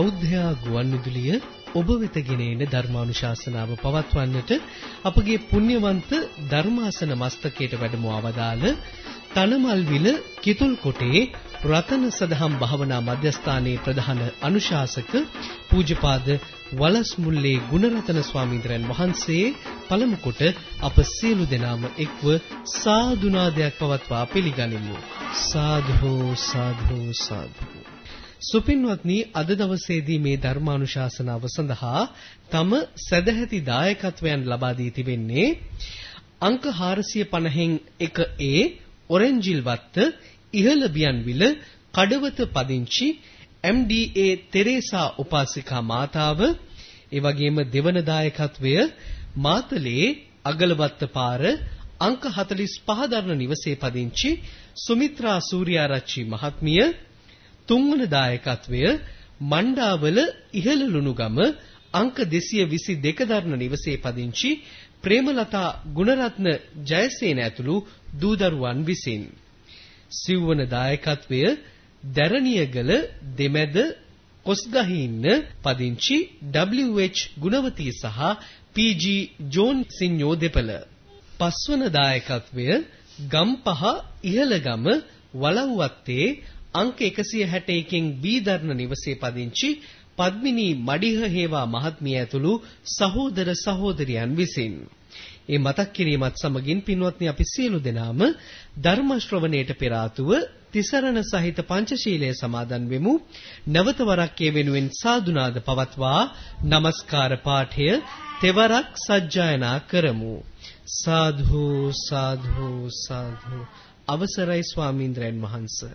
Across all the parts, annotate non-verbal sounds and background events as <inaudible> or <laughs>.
බෞද්ධයා ගුවන්විදුලිය ඔබ වෙත ගෙන එන ධර්මානුශාසනාව පවත්වන්නට අපගේ පුණ්‍යවන්ත ධර්මාසන මස්තකයට වැඩම අවදාළ තනමල්විල කිතුල්කොටේ රතන සදහම් භාවනා මධ්‍යස්ථානයේ ප්‍රධාන අනුශාසක පූජ්‍යපාද වලස්මුල්ලේ ගුණරතන ස්වාමීන්ද්‍රයන් වහන්සේ පළමු කොට අප සියලු දෙනාම එක්ව සාදුනාදයක් පවත්වා පිළිගනිමු. සාධු සාධු සාධු සුපින්වත්නි අද දවසේදී මේ ධර්මානුශාසනාව සඳහා තම සදැහැති දායකත්වයන් ලබා දී තිබෙන්නේ අංක 450න් 1A ඔරෙන්ජිල් වත්ත ඉහළ බියන්විල කඩවත පදිංචි MDA තෙරේසා උපාසිකා මාතාව ඒ වගේම දෙවන දායකත්වය මාතලේ අගලවත්ත පාර අංක 45 දරන නිවසේ පදිංචි සුමිත්‍රා සූර්යාරච්චි මහත්මිය තුන්වන දායකත්වය මණ්ඩාවල ඉහළ ලුණුගම අංක 222 දරන නිවසේ පදිංචි ප්‍රේමලතා ගුණරත්න ජයසේන ඇතුළු දූදරුවන් විසින්. සිව්වන දායකත්වය දැරණියගල දෙමැද කොස්ගහින්න පදිංචි WH ගුණවතී සහ PG ජෝන් සිඤ්ඤෝ දෙපළ. පස්වන දායකත්වය ගම්පහ ඉහළගම වලව්වත්තේ අංක 161කින් බී දරන නිවසේ පදිංචි පද්මිනී මඩිහ හේවා මහත්මිය ඇතුළු සහෝදර සහෝදරියන් විසින්. ඒ මතක් කිරීමත් සමගින් පින්වත්නි අපි සියලු දෙනාම ධර්ම ශ්‍රවණයට පෙර ආතුව තිසරණ සහිත පංචශීලයේ සමාදන් වෙමු. නැවත වරක් ඒ වෙනුවෙන් සාදුනාද පවත්වා নমස්කාර පාඨය තෙවරක් සජ්ජායනා කරමු. සාධු සාධු සාධු. අවසරයි ස්වාමීන්ද්‍රයන් වහන්සේ.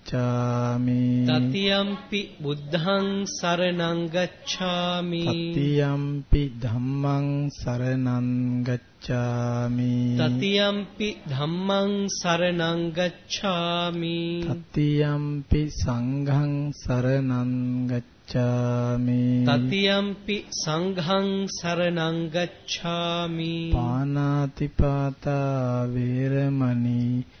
තතියම්පි බුද්ධං සරණං ගච්ඡාමි. තතියම්පි ධම්මං සරණං ගච්ඡාමි. තතියම්පි ධම්මං සරණං ගච්ඡාමි. තතියම්පි සංඝං සරණං ගච්ඡාමි. තතියම්පි සංඝං සරණං ගච්ඡාමි. පානාතිපාතා වේරමණී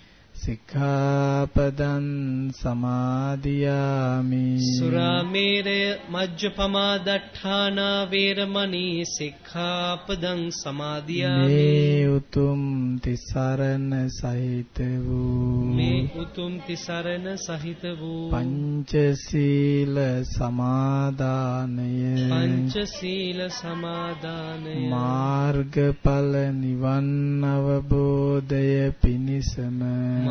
සික්ඛාපදං සමාදියාමි. සුරාමේරය මජ්ජපමා දට්ඨානා වේරමණී සික්ඛාපදං සමාදියාමි. මේ උතුම් තිසරණ සහිත වූ මේ උතුම් තිසරණ සහිත වූ පංචශීල සමාදානය. පංචශීල සමාදානය. මාර්ගඵල නිවන් අවබෝධය පිණිසම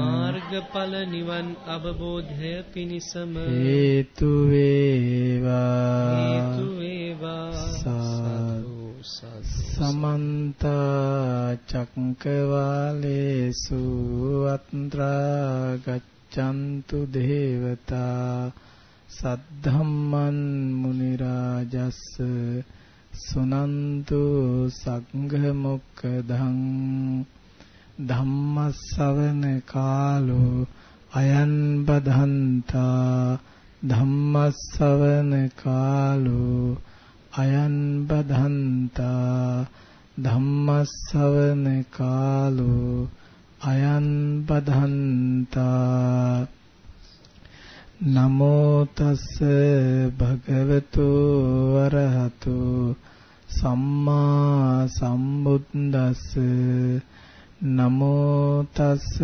මාර්ගඵල නිවන් අවබෝධය පිණිසම හේතු වේවා හේතු වේවා සාදු. සමන්ත චක්කවාලේසු අත්‍රා ගච්ඡන්තු දේවතා සද්ධම්මන් මුනි රාජස්ස සුනන්තු සංඝ මොක්කදං ධම්මස්සවන කාලෝ අයන් බදන්තා ධම්මස්සවන කාලෝ අයන් බදන්තා ධම්මස්සවන කාලෝ අයන් බදන්තා නමෝ තස් භගවතු වරහතු සම්මා සම්බුද්දස්ස නමෝ තස්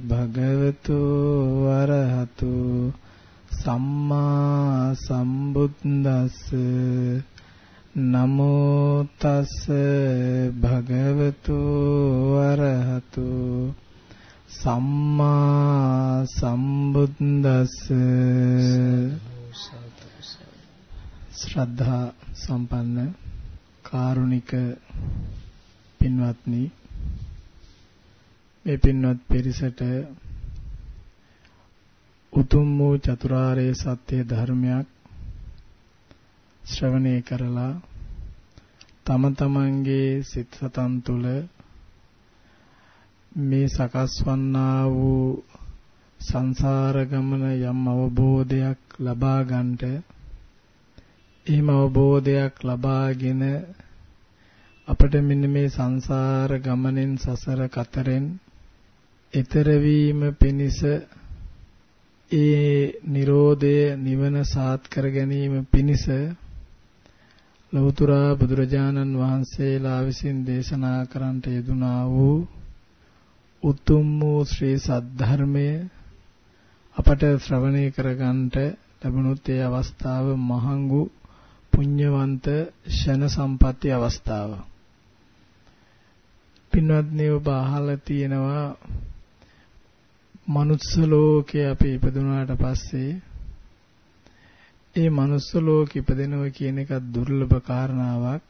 භගවතු වරහතු සම්මා සම්බුද්දස්ස. නමෝ තස් භගවතු වරහතු සම්මා සම්බුද්දස්ස. ශ්‍රද්ධා සම්පන්න කාරුණික පින්වත්නි මේ පින්වත් පිරිසට උතුම් වූ චතුරාර්ය සත්‍ය ධර්මයක් ශ්‍රවණය කරලා තම තමන්ගේ සිත සතන් තුළ මේ සකස් වන්නා වූ සංසාර ගමන යම් අවබෝධයක් ලබා ගන්නට එහෙම අවබෝධයක් ලබාගෙන අපට මෙන්න මේ සංසාර ගමනෙන් සසර කතරෙන් ඊතර වීම පිණිස ඒ Nirodha නිවන සාත් කර ගැනීම පිණිස ලෞතර බුදුරජාණන් වහන්සේලා විසින් දේශනා කරන්නට යෙදුනා වූ උතුම් වූ ශ්‍රී සද්ධර්මය අපට ශ්‍රවණය කරගන්නට ලැබුණොත් ඒ අවස්ථාව මහඟු පුණ්‍යවන්ත ෂණ සම්පatti අවස්ථාව. පින්වත්නි ඔබ අහලා තියෙනවා මනුස්ස ලෝකේ අපි ඉපදුනාට පස්සේ ඒ මනුස්ස ලෝකෙ ඉපදෙනවා කියන එක දුර්ලභ කාරණාවක්.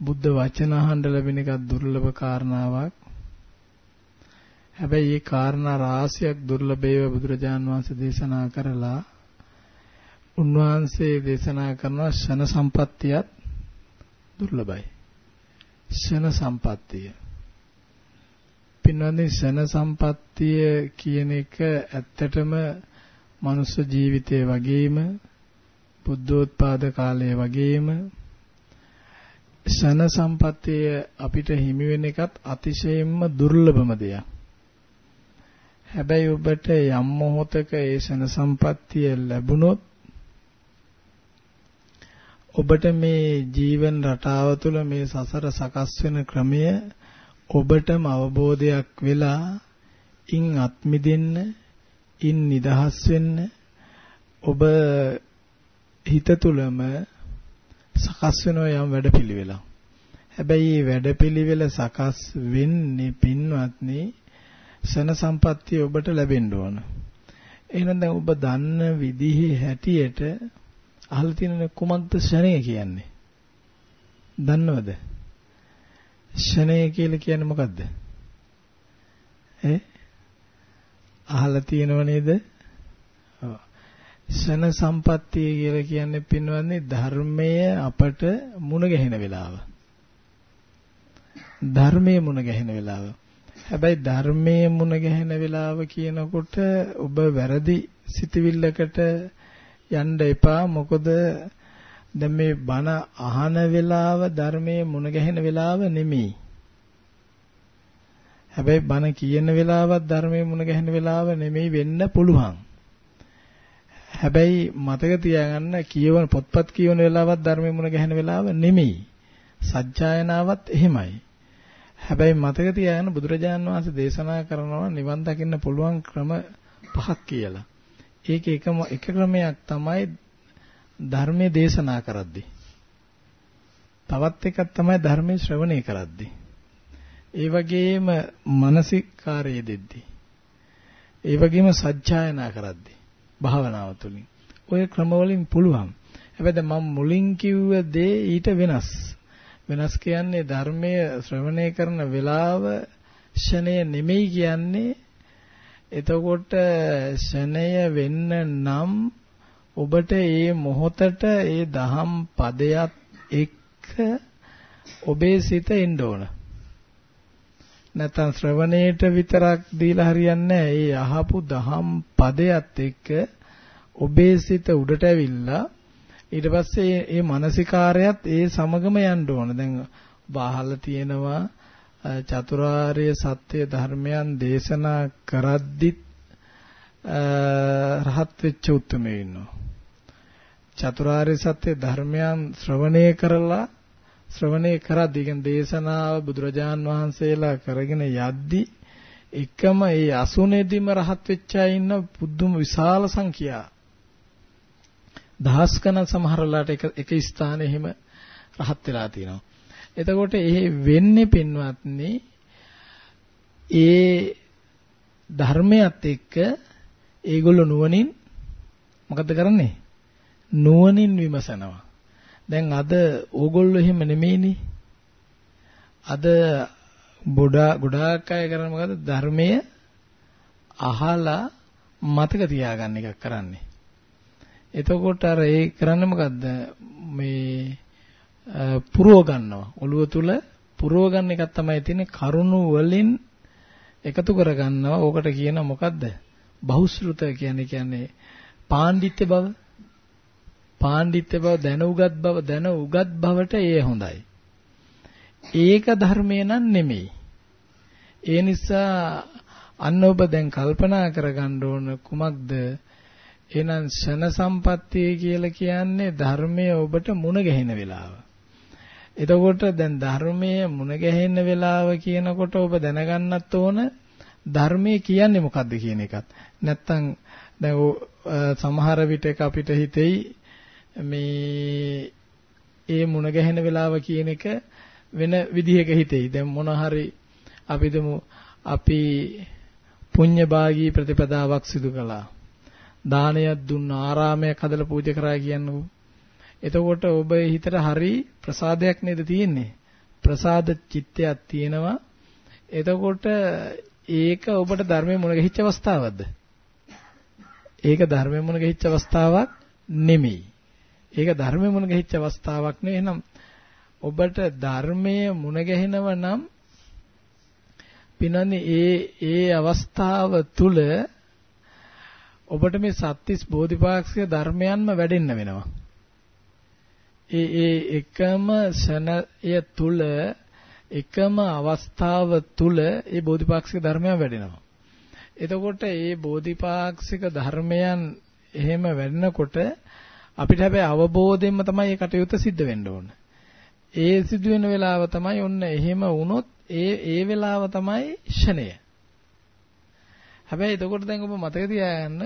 බුද්ධ වචන අහන්න ලැබෙන එක දුර්ලභ කාරණාවක්. හැබැයි මේ කාරණා රාශියක් දුර්ලභේව බුදුරජාන් වහන්සේ දේශනා කරලා උන්වහන්සේ දේශනා කරන ෂණ සම්පත්තියත් දුර්ලභයි. ෂණ සම්පත්තිය. පින්වත්නි ෂණ සම්පත්තිය කියන එක ඇත්තටම මනුෂ්‍ය ජීවිතය වගේම බුද්ධෝත්පාද කාලය වගේම ෂණ සම්පත්තිය අපිට හිමි වෙන එකත් අතිශයින්ම දුර්ලභම දෙයක්. හැබැයි ඔබට යම් මොහොතක ඒ ෂණ සම්පත්තිය ලැබුණොත් ඔබට මේ ජීවන රටාව තුළ මේ සසර සකස් වෙන ක්‍රමය ඔබටම අවබෝධයක් වෙලා ඉන් අත්මිදෙන්න ඉන් නිදහස් වෙන්න ඔබ හිත තුළම සකස් වෙන යම් වැඩපිළිවෙලක්. හැබැයි මේ වැඩපිළිවෙල සකස් වෙන්නේ පින්වත්නි සන සම්පත්තිය ඔබට ලැබෙන්න ඕන. එහෙනම් දැන් ඔබ දන්න විදිහේ හැටියට අහලා තියෙන කුමක්ද ශණය කියන්නේ? දන්නවද? ශණය කියලා කියන්නේ මොකද්ද? ඈ අහලා තියෙනව නේද? ශන සම්පත්තිය කියලා කියන්නේ පින්වත්නි ධර්මය අපට මුණ ගැහෙන වෙලාව. ධර්මයේ මුණ ගැහෙන වෙලාව. හැබැයි ධර්මයේ මුණ ගැහෙන වෙලාව කියනකොට ඔබ වැරදි සිතවිල්ලකට යන්න එපා. මොකද දැන් මේ බණ අහන වෙලාව ධර්මයේ මුණ ගැහෙන වෙලාව නෙමෙයි. හැබැයි බණ කියන වෙලාවත් ධර්මයේ මුණ ගැහෙන වෙලාව නෙමෙයි වෙන්න පුළුවන්. හැබැයි මතක තියාගන්න කියවන පොත්පත් කියවන වෙලාවත් ධර්මයේ මුණ ගැහෙන වෙලාව නෙමෙයි. සත්‍යයනාවත් එහෙමයි. හැබැයි මතක තියාගන්න බුදුරජාණන් වහන්සේ දේශනා කරනවා නිවන් දකින්න පුළුවන් ක්‍රම පහක් කියලා. ඒක එකම එක ක්‍රමයක් තමයි ධර්මයේ දේශනා කරද්දී. තවත් එකක් තමයි ධර්මයේ ශ්‍රවණය කරද්දී. ඒ වගේම මානසිකාරය දෙද්දී. ඒ වගේම සත්‍යයනා කරද්දී. භාවනාව තුළින්. ඔය ක්‍රමවලින් පුළුවන්. හැබැයි මම මුලින් කිව්ව දේ ඊට වෙනස්. වෙනස් කියන්නේ ධර්මයේ ශ්‍රවණය කරන වෙලාව ෂණය නෙමෙයි කියන්නේ එතකොට ෂණය වෙන්න නම් ඔබට ඒ මොහොතට ඒ දහම් පදයක් එක්ක ඔබේ සිත එන්න ඕන. නැත්නම් ශ්‍රවණේට විතරක් දීලා හරියන්නේ නැහැ. ඒ අහපු දහම් පදයට එක්ක ඔබේ සිත උඩට ඇවිල්ලා ඊට පස්සේ මේ මානසිකාරයත් ඒ සමගම යන්න ඕන. දැන් ඔබ අහලා තියෙනවා චතුරාර්ය සත්‍ය ධර්මයන් දේශනා කරද්දිත් රහත් වෙච්ච උත්මේ ඉන්නවා. චතුරාර්ය සත්‍ය ධර්මයන් ශ්‍රවණය කරලා ශ්‍රවණය කරද්දී කියන දේශනාව බුදුරජාන් වහන්සේලා කරගෙන යද්දී එකම ඒ අසුනේදීම රහත් වෙච්ච අය ඉන්න පුදුම විශාල සංඛ්‍යා දහස් ගණන් සමහරලාට එක එක ස්ථානයේ හිම රහත් වෙලා තියෙනවා. එතකොට ඒ වෙන්නේ පින්වත්නි ඒ ධර්මයත් එක්ක ඒගොල්ලෝ නුවණින් මොකද කරන්නේ? නුවණින් විමසනවා. දැන් අද ඕගොල්ලෝ එහෙම නෙමෙයිනේ. අද බොඩා ගොඩාක් අය කරන්නේ මොකද? ධර්මය අහලා මතක තියාගන්න එකක් කරන්නේ. එතකොට අර ඒ කරන්නේ මොකද්ද? මේ පුරව ගන්නවා. ඔළුව තුල පුරව ගන්න එකක් තමයි තියෙන්නේ කරුණු වලින් එකතු කර ගන්නවා. ඕකට කියන මොකද්ද? බහුශෘත කියන්නේ කියන්නේ පාණ්ඩිත්‍ය බව. පාණ්ඩිත්‍ය බව දැන උගත් බව දැන උගත් බවට ඒ හොඳයි. ඒක ධර්මය නන් නෙමෙයි. ඒ නිසා අන්න ඔබ දැන් කල්පනා කරගන්න ඕන කුමක්ද? එහෙනම් ෂණ සම්පත්තිය කියලා කියන්නේ ධර්මයේ ඔබට මුණ ගැහෙන වෙලාව. එතකොට දැන් ධර්මයේ මුණ ගැහෙන වෙලාව කියනකොට ඔබ දැනගන්නත් ඕන ධර්මයේ කියන්නේ මොකද්ද කියන එකත්. නැත්තම් දැන් සමහර විටක අපිට හිතෙයි මේ ඒ මුණ ගැහෙන වෙලාව කියන එක වෙන විදිහක හිතෙයි. දැන් මොන හරි අපිටම අපි පුඤ්ඤ භාගී ප්‍රතිපදාවක් සිදු කළා. දානයක් දුන්න ආරාමයක් හදලා පූජා කරා කියන්නකෝ. එතකොට ඔබ හිතට හරි ප්‍රසාදයක් නේද තියෙන්නේ? ප්‍රසාද චිත්තයක් තියෙනවා. එතකොට ඒක ඔබට ධර්මයේ මුණ ගැහිච්ච අවස්ථාවක්ද? ඒක ධර්මයේ මුණ ගැහිච්ච අවස්ථාවක් නෙමෙයි. ඒක ධර්මයේ මුණ ගැහිච්ච අවස්ථාවක් නෙවෙයි. එහෙනම් ඔබට ධර්මයේ මුණ ගැහෙනව නම් පිනන්නේ ඒ ඒ අවස්ථාව තුල ඔබට මේ සත්‍තිස් බෝධිපාක්ෂික ධර්මයන්ම වැඩෙන්න වෙනවා. ඒ ඒ එකම ශනය තුල එකම අවස්ථාව තුල ඒ බෝධිපාක්ෂික ධර්මයන් වැඩෙනවා. එතකොට ඒ බෝධිපාක්ෂික ධර්මයන් එහෙම වැඩෙනකොට අපිට හැබැයි අවබෝධයෙන්ම තමයි මේ කටයුත්ත සිද්ධ වෙන්න ඕන. ඒ සිදු වෙන වෙලාව තමයි ඔන්න එහෙම වුණොත් ඒ ඒ වෙලාව තමයි ෂණය. හැබැයි එතකොට දැන් ඔබ මතක තියාගන්න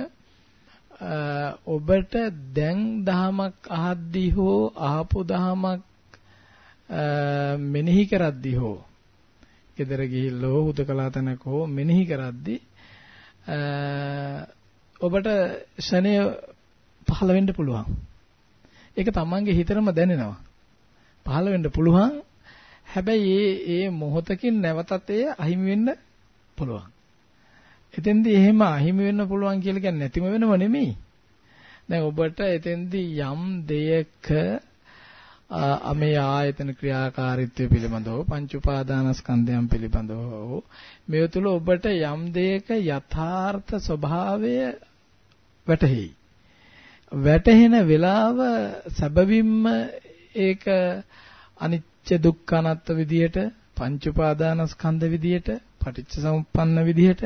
ඔබට දැන් දහමක් අහද්දී හෝ අහපු දහමක් මෙනෙහි කරද්දී හෝ ගෙදර ගිහිල්ලා හෝ හුදකලා තැනක හෝ මෙනෙහි කරද්දී ඔබට ෂණය පහළ වෙන්න පුළුවන්. ඒක තමන්ගේ හිතරම දැනෙනවා. පහළ වෙන්න පුළුවන්. හැබැයි ඒ ඒ මොහොතකින් නැවතත් ඒ අහිමි වෙන්න පුළුවන්. එතෙන්දී එහෙම අහිමි වෙන්න පුළුවන් කියලා කියන්නේ නැතිම වෙනව නෙමෙයි. දැන් ඔබට එතෙන්දී යම් දෙයක මේ ආයතන ක්‍රියාකාරීත්වය පිළිබඳව පංච උපාදානස්කන්ධයන් පිළිබඳව මේ තුල ඔබට යම් දෙයක යථාර්ථ ස්වභාවය වැටහෙයි. වැටහෙන වෙලාව සැබවින්ම ඒක අනිච්ච දුක්ඛ අනාත්ම විදියට පංච උපාදානස්කන්ධ විදියට පටිච්ච සමුප්පන්න විදිහට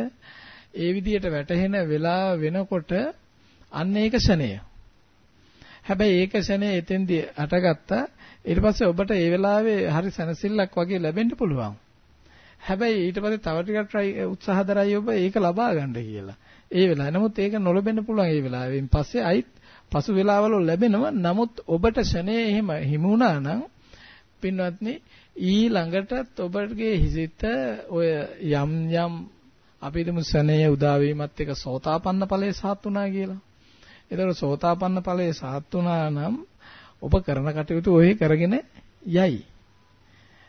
ඒ විදිහට වැටහෙන වෙලාව වෙනකොට අන්න ඒක ෂණය. හැබැයි ඒක ෂණය එතෙන්දී අටගත්තා ඊට පස්සේ ඔබට ඒ වෙලාවේ හරි සැනසෙල්ලක් වගේ ලැබෙන්න පුළුවන්. හැබැයි ඊට පස්සේ තව ටිකක් try උත්සාහ දරයි ඔබ ඒක ලබා ගන්න කියලා. ඒ වෙලාවේ නමුත් ඒක නොලැබෙන්න පුළුවන් ඒ වෙලාවෙන් පස්සේ අයිත් පසු වෙලාවල ලැබෙනවා. නමුත් ඔබට ෂණේ එහෙම හිමු වුණා නම් පින්වත්නි ඊළඟටත් ඔබගේ හිසිත ඔය යම් යම් අපි හිතමු ෂණයේ උදා වීමත් එක්ක සෝතාපන්න ඵලයේ සාත් වුණා කියලා. ඒතකොට සෝතාපන්න ඵලයේ සාත් වුණා නම් ඔබ කරන කටයුතු ඔය කරගෙන යයි.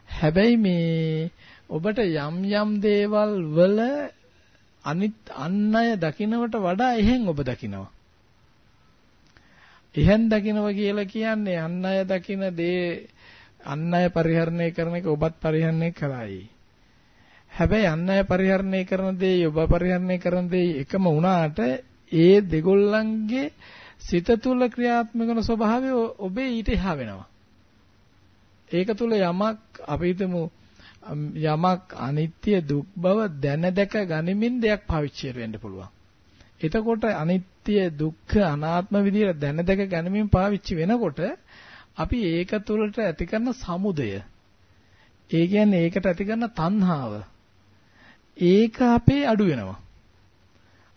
හැබැයි මේ ඔබට යම් යම් දේවල් වල අනිත් අන් අය දකින්නවට වඩා එහෙන් ඔබ දකිනවා. එහෙන් දකිනවා කියලා කියන්නේ අන් අය දකින දේ අන් අය පරිහරණය කරන එක ඔබත් පරිහරණය කරයි. හැබැයි අන් අය පරිහරණය කරන දේ ඔබ පරිහරණය කරන දේ එකම වුණාට ඒ දෙගොල්ලන්ගේ සිත තුල ක්‍රියාත්මක වන ස්වභාවය ඔබේ ඊට එහා වෙනවා. ඒක තුල යමක් අපි හිතමු යමක් අනිත්‍ය දුක් බව දැන දැක ගනිමින් දෙයක් පාවිච්චි වෙන්න පුළුවන්. එතකොට අනිත්‍ය දුක්ඛ අනාත්ම විදියට දැන දැක ගනිමින් පාවිච්චි වෙනකොට අපි ඒක තුළට ඇති කරන සමුදය ඒ කියන්නේ ඒකට ඇති කරන තණ්හාව ඒක අපේ අඩු වෙනවා.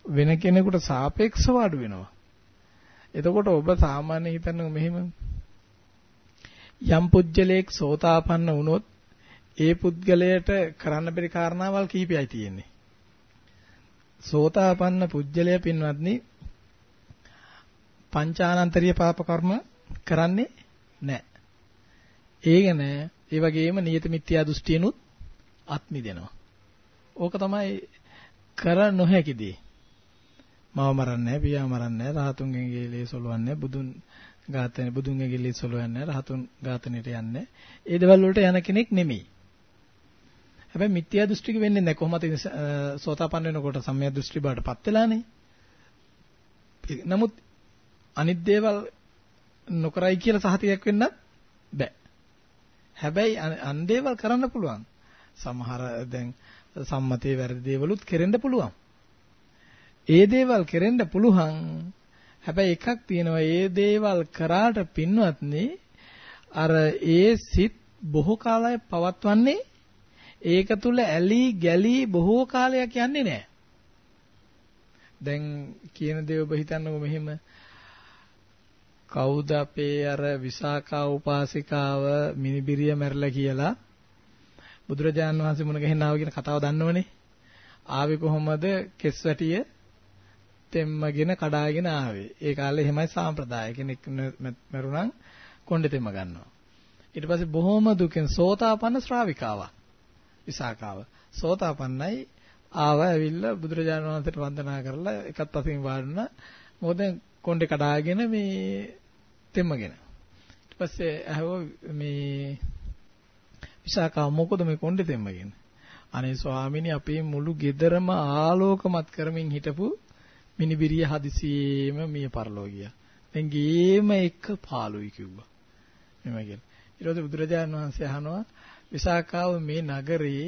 වෙන කෙනෙකුට සාපේක්ෂව අඩු වෙනවා. එතකොට ඔබ සාමාන්‍ය හිතන්නේ මෙහෙම යම් පුජ්‍යලයක් සෝතාපන්න වුණොත් ඒ පුද්ගලයට කරන්න බැරි කාරණාවල් කීපයයි තියෙන්නේ. සෝතාපන්න පුජ්‍යලය පින්වත්නි පංචානන්තරීය පාප කර්ම කරන්නේ නැහැ. ඒක නෑ. ඒ වගේම නියත මිත්‍යා දෘෂ්ටියනුත් අත්මි දෙනවා. ඕක තමයි කර නොහැකි දේ. මව මරන්නේ පියා මරන්නේ රහතුන්ගෙන් ගෙලේ සොලවන්නේ බුදුන් ඝාතන බුදුන්ගේ ගෙලේ සොලවන්නේ රහතුන් ඝාතනෙට යන්නේ. ඒ දේවල් වලට යන කෙනෙක් නෙමෙයි. හැබැයි මිත්‍යා දෘෂ්ටික වෙන්නේ නැහැ කොහොමද සෝතාපන්න වෙනකොට සම්මිය දෘෂ්ටි බාටපත් වෙලානේ. නමුත් අනිත් දේවල් නොකරයි කියලා සහතියක් වෙන්නත් බෑ. හැබැයි අන් දේවල් කරන්න පුළුවන්. සමහර දැන් සම්මතයේ වැරදි දේවලුත් කෙරෙන්න පුළුවන්. ඒ දේවල් කෙරෙන්න පුළුවන්. හැබැයි එකක් තියෙනවා ඒ දේවල් කරාට පින්වත්නි අර ඒ සිත් බොහෝ කාලයක් පවත්වන්නේ ඒක තුල ඇලි ගැලි බොහෝ කාලයක් යන්නේ නැහැ. දැන් කියන දේ ඔබ හිතන්නකො මෙහෙම කවුද අපේ අර විසාකා උපාසිකාව මිනිබිරිය මැරලා කියලා බුදුරජාණන් වහන්සේ මුණ ගැහෙන්න ආව කියන කතාව දන්නවනේ. ආවේ කොහොමද කෙස් වැටිය තෙම්මගෙන කඩාගෙන ආවේ. ඒ කාලේ එහෙමයි සාම්ප්‍රදාය. කෙනෙක් මරුණම් කොණ්ඩේ තෙම්ම ගන්නවා. ඊට පස්සේ බොහොම දුකෙන් සෝතාපන්න ශ්‍රාවිකාවක්. විසාකාව. සෝතාපන්නයි ආව ඇවිල්ලා බුදුරජාණන් වහන්සේට වන්දනා කරලා එකත් අතින් වාඩුණා. මොකද කොණ්ඩේ කඩාගෙන මේ තෙම්මගෙන. ඊට පස්සේ ඇහුව මේ විසාකාව මොකද මේ කොණ්ඩේ තෙම්මගෙන? අනේ ස්වාමීනි අපේ මුළු ගෙදරම ආලෝකමත් කරමින් හිටපු මිනිබිරිය හදිසියෙම මිය පරලෝ ගියා. දැන් ගේම එක පාළුයි කිව්වා. එමය කියලා. ඊට පස්සේ බුදුරජාණන් වහන්සේ අහනවා විසාකාව මේ නගරේ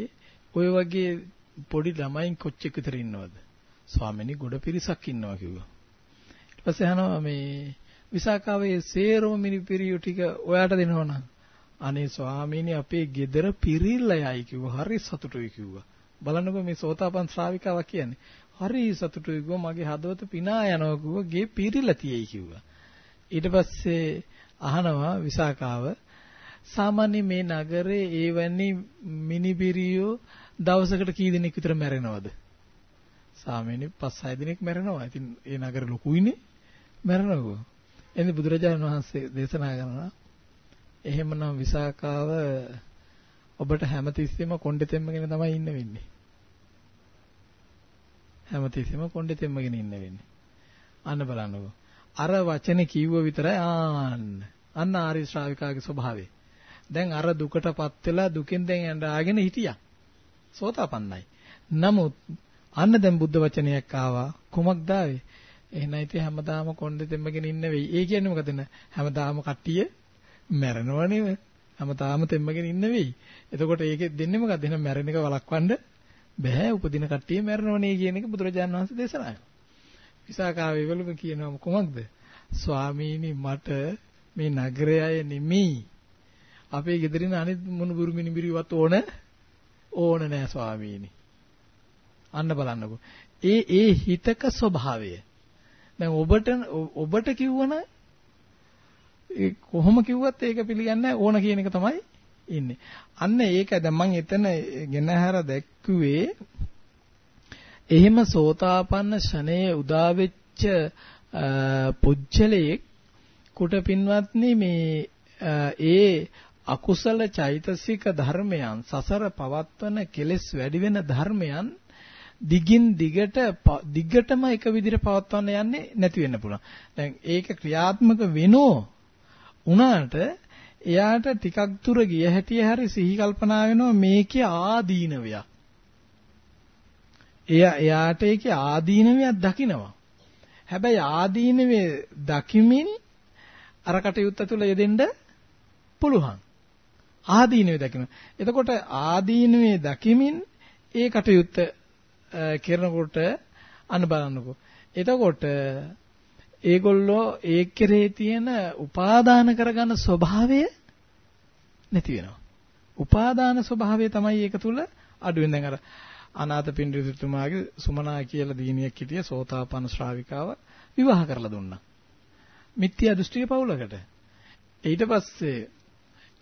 ඔය වගේ පොඩි ළමයින් කොච්චර විතර ඉන්නවද? ස්වාමීනි ගොඩ පිරිසක් ඉන්නවා කිව්වා. ඊට පස්සේ අහනවා මේ විසාකාවේ සේරම මිනිපිරියු ටික ඔයාට දෙනවනම් අනේ ස්වාමීනි අපේ ගෙදර පිරිල්ලයයි කිව්වා. හරි සතුටුයි කිව්වා. බලන්නකෝ මේ සෝතාපන් ශ්‍රාවිකාවක් කියන්නේ. හරි සතුටුයි කිව්වා මගේ හදවත පිනා යනවා කිව්වා. ගේ පිරිල්ල තියෙයි කිව්වා. ඊට පස්සේ අහනවා විසාකාව සාමාන්‍ය මේ නගරේ ඒවැනි මිනිබිරියෝ දවසකට කී දෙනෙක් විතර මැරෙනවද? සාමාන්‍ය 5-6 දෙනෙක් මැරෙනවා. ඉතින් ඒ නගර ලොකුයිනේ. මැරෙනවා. එන්නේ බුදුරජාණන් වහන්සේ දේශනා කරනවා. එහෙමනම් විසාකාව ඔබට හැමතිස්සෙම කොණ්ඩෙතෙම්මගෙන තමයි ඉන්න වෙන්නේ. හැමතිස්සෙම කොණ්ඩෙතෙම්මගෙන ඉන්න වෙන්නේ. අන්න බලන්නකෝ. අර වචනේ කිව්ව විතරයි ආන්න. අන්න ආරි ශ්‍රාවිකාගේ ස්වභාවය. දැන් අර දුකටපත් වෙලා දුකෙන් දැන් යන්න ආගෙන හිටියා. සෝතාපන්නයි. නමුත් අන්න දැන් බුද්ධ වචනයක් ආවා. කුමක්ද ආවේ? එහෙනම් ඉතින් හැමදාම කොණ්ඩේ තෙම්මගෙන ඉන්න වෙයි. ඒ කියන්නේ මොකද න? හැමදාම කට්ටිය මැරෙනව නෙවෙයි. හැමදාම තෙම්මගෙන ඉන්න වෙයි. එතකොට ඒකෙ දෙන්නේ මොකද? එහෙනම් මැරෙන එක වළක්වන්න බෑ උපදින කට්ටිය මැරෙනවනේ කියන එක බුදුරජාණන් වහන්සේ දේශනා කළා. විසාකාව ඒගොල්ලෝ කියනවා කොහොමද? ස්වාමීනි මට මේ නගරය අය නෙමෙයි. අපේ ගෙදරින් අනිත් මොනුබුරු මිනිබිරිවත් ඕන ඕන නෑ ස්වාමීනි. අන්න බලන්නකෝ. ඒ ඒ හිතක ස්වභාවය. දැන් ඔබට ඔබට කිව්වන ඒ කොහොම කිව්වත් ඒක පිළිගන්නේ ඕන කියන එක තමයි ඉන්නේ. අන්න ඒක දැන් මම එතන ගෙනහැර දැක්කුවේ එහෙම සෝතාපන්න ෂණයේ උදා වෙච්ච පුජ්‍යලයේ කුට පින්වත්නි මේ ඒ අකුසල චෛතසික ධර්මයන් සසර පවත්වන කෙලෙස් වැඩි වෙන ධර්මයන් දිගින් දිගට දිගටම එක විදිහට පවත්වන්න යන්නේ නැති වෙන්න පුළුවන්. දැන් ඒක ක්‍රියාත්මක වෙනෝ උනාට එයාට ටිකක් දුර ගිය හැටි හරි සිහි කල්පනා වෙනවා මේකේ ආදීනවයක්. එයා එයාට ඒකේ ආදීනවයක් දකිනවා. හැබැයි ආදීනවේ දකිමින් අර කටයුත්ත තුළ යෙදෙන්න පුළුවන්. ආදීනවේ දකින්න. එතකොට ආදීනවේ දකිමින් ඒ කටයුත්ත කරනකොට අන්න බලන්නකෝ. එතකොට ඒගොල්ලෝ ඒ කෙරේ තියෙන උපාදාන කරගන්න ස්වභාවය නැති වෙනවා. උපාදාන ස්වභාවය තමයි ඒක තුල අඩුවෙන් දැන් අර අනාථපිණ්ඩිකතුමාගේ සුමනා කියලා දිනියක් හිටිය සෝතාපන්න ශ්‍රාවිකාව විවාහ කරලා දුන්නා. මිත්‍යා දෘෂ්ටික පවුලකට. ඊට පස්සේ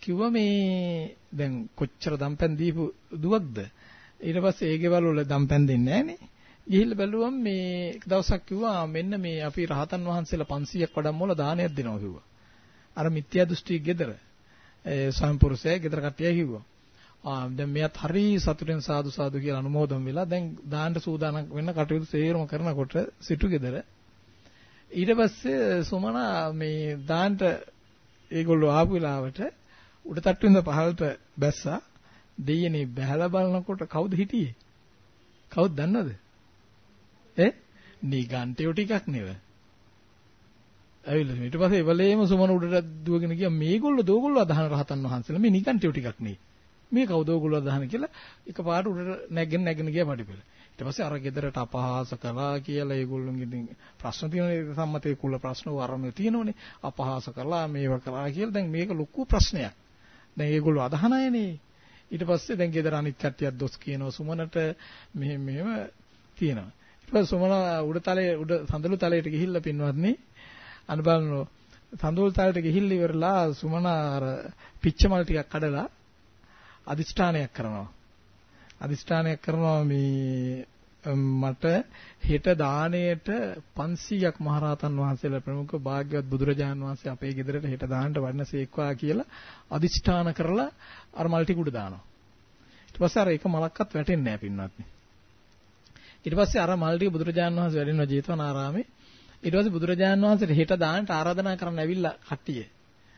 කිව්වා මේ දැන් කොච්චර දම්පැන් දීපු දුවක්ද? ඊට පස්සේ ඒ ගෙවල් වල දම්පැන් දෙන්නේ නැහනේ. ගිහිල්ලා බැලුවම් මේ එක දවසක් කිව්වා මෙන්න මේ අපි රහතන් වහන්සේලා 500ක් වඩම් වල දානයක් දෙනවා කිව්වා. අර මිත්‍යා දෘෂ්ටි ගෙදර ඒ සම්පුරුෂයා ගෙදර කට්ටිය කිව්වා. ආ දැන් මෙයත් හරි සතුටෙන් සාදු සාදු කියලා අනුමෝදන් වෙලා දැන් දාන්න සූදානම් වෙන්න කටයුතු සේරම කරනකොට සිටු ගෙදර ඊට පස්සේ සුමනා මේ දාන්න ඒගොල්ලෝ ආපු වෙලාවට උඩ තට්ටුවෙන්ද පහළට බැස්සා දෙයනේ බහැලා බලනකොට කවුද හිටියේ කවුද දන්නවද ඈ? නිගන්ටයෝ ටිකක් නෙව. ඇවිල්ලා ඊට පස්සේ එවලේම සුමන උඩට දුවගෙන ගියා. මේගොල්ලෝ දෝගොල්ලෝ අදහන රහතන් වහන්සේලා මේ නිගන්ටයෝ ටිකක් නේ. මේ කවුද ඕගොල්ලෝ අදහන කියලා එකපාරට උඩට නැගගෙන නැගගෙන ගියා පඩිපෙළ ඊට පස්සේ අර ගෙදරට අපහාස කළා කියලා ඒගොල්ලෝගෙන් ප්‍රශ්න තියෙනනේ සම්මතයේ කුල ප්‍රශ්න වරම තියෙනවනේ. අපහාස කළා මේව කළා කියලා. දැන් මේක ලොකු ප්‍රශ්නයක්. දැන් ඒගොල්ලෝ අදහන අයනේ. ඊට පස්සේ දැන් ගෙදර අනිත් කට්ටියක් දොස් කියනවා සුමනට මෙහෙම මෙහෙම තියෙනවා. ඊට පස්සේ සුමන උඩ තලයේ උඩ සඳලු තලයට ගිහිල්ලා පින්වත්නි අනබලන සඳලු තලයට ගිහිල්ලා ඉවරලා සුමන අර පිච්චමල් ටිකක් කඩලා අදිෂ්ඨානයක් කරනවා. අදිෂ්ඨානයක් කරනවා මේ මට හෙට දාණයට 500ක් මහරහතන් වහන්සේලා ප්‍රමුඛ භාග්‍යවත් බුදුරජාණන් වහන්සේ අපේ ගෙදරට හෙට දාන්නට වඩනසේක්වා කියලා අදිෂ්ඨාන කරලා අර මල් ටික උඩ දානවා. ඊට පස්සේ අර එක මලක්වත් වැටෙන්නේ නැහැ පින්වත්නි. ඊට පස්සේ අර මල් ටික බුදුරජාණන් වහන්සේ වැඩිනවා ජේතවනාරාමේ. ඊට පස්සේ බුදුරජාණන් වහන්සේට හෙට දාන්නට ආරාධනා කරන්න ඇවිල්ලා කට්ටිය.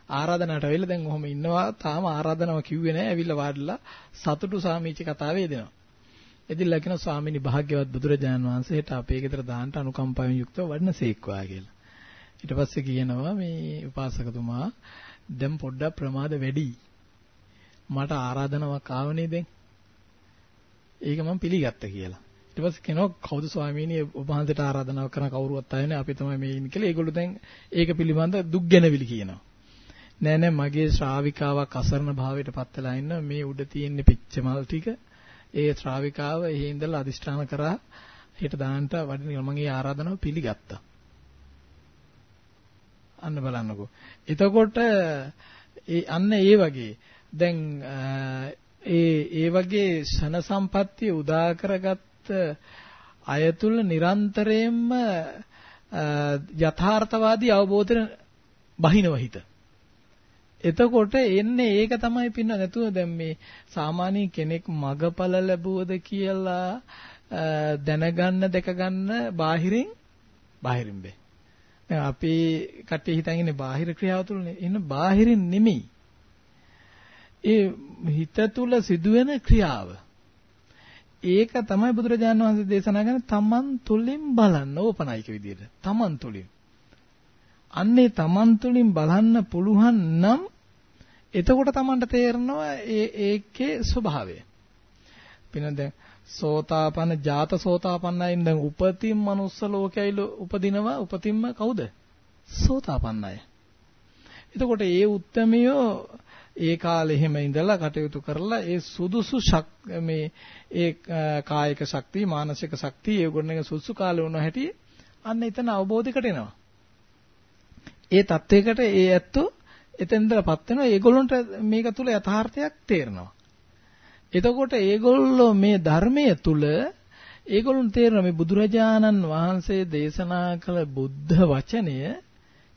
ආරාධනාවට ඇවිල්ලා දැන් ඔහොම ඉන්නවා තාම ආරාධනාව කිව්වේ නැහැ ඇවිල්ලා වාඩිලා සතුටු සාමීචි කතාවේ දෙනවා. එදිලා කියන ස්වාමීනි භාග්‍යවත් බුදුරජාණන් වහන්සේට අපේ ගෙදර දාන්න අනුකම්පාවෙන් යුක්තව වඩනසේක්වා කියලා. ඊට පස්සේ කියනවා මේ උපාසකතුමා දැන් පොඩ්ඩක් ප්‍රමාද වැඩි. මට ආරාධනාවක් ආවනේ දැන්. ඒක මම පිළිගත්තා කියලා. ඊට පස්සේ කෙනෙක් කවුද ස්වාමීනි ඔබ වහන්සේට ආරාධනාවක් කරන කවුරුවත් ආයේ නැහැ අපි තමයි මේ ඉන්නේ කියලා. ඒගොල්ලෝ දැන් ඒක පිළිබඳ දුක් ගැනවිලි කියනවා. නෑ නෑ මගේ ශ්‍රාවිකාවක් අසරණ භාවයට පත් වෙලා ඉන්න මේ උඩ තියෙන පිච්චමල් ටික ඒ ශ්‍රාවිකාව එහි ඉඳලා අදිෂ්ඨාන කරා හෙට දාන්නට වඩින මගේ ආරාධනාව පිළිගත්තා. අන්න බලන්නකෝ. එතකොට ඒ අන්න ඒ වගේ දැන් ඒ ඒ වගේ ෂණ සම්පත්තිය උදා කරගත්ත අය තුල නිරන්තරයෙන්ම යථාර්ථවාදී අවබෝධන බහිනව හිත. එතකොට එන්නේ ඒක තමයි පින්න නැතුව දැන් මේ සාමාන්‍ය කෙනෙක් මගපල ලැබුවද කියලා දැනගන්න දැකගන්න බාහිරින් බාහිරින් බෑ. දැන් අපි කට්ටිය හිතන් ඉන්නේ බාහිර ක්‍රියාව තුළනේ. ඉන්න බාහිරින් නෙමෙයි. ඒ හිත තුළ සිදුවෙන ක්‍රියාව. ඒක තමයි බුදුරජාණන් වහන්සේ දේශනා කරන තමන් තුළින් බලන්න ඕපනායික විදියට. තමන් තුළින්. අන්නේ Taman තුලින් බලන්න පුළුවන් නම් එතකොට Tamanට තේරෙනවා ඒ ඒකේ ස්වභාවය. පින දැන් සෝතාපන්න ජාත සෝතාපන්නයින් දැන් උපතින් manuss ලෝකයයි උපදිනවා උපතින්ම කවුද? සෝතාපන්නය. එතකොට ඒ උත්තමියෝ ඒ කාලේ එහෙම ඉඳලා කටයුතු කරලා ඒ සුදුසු මේ ඒ කායික ශක්තිය මානසික ශක්තිය ඒගොල්ලන්ගේ සුදුසු කාලේ වුණ හැටි අන්න එතන අවබෝධයකට එනවා. ඒ தත්වයකට ඒ ඇත්තෝ එතෙන්දපත් වෙනවා ඒගොල්ලන්ට මේක තුල යථාර්ථයක් තේරෙනවා. එතකොට ඒගොල්ලෝ මේ ධර්මයේ තුල ඒගොල්ලන් තේරෙනවා මේ බුදුරජාණන් වහන්සේ දේශනා කළ බුද්ධ වචනය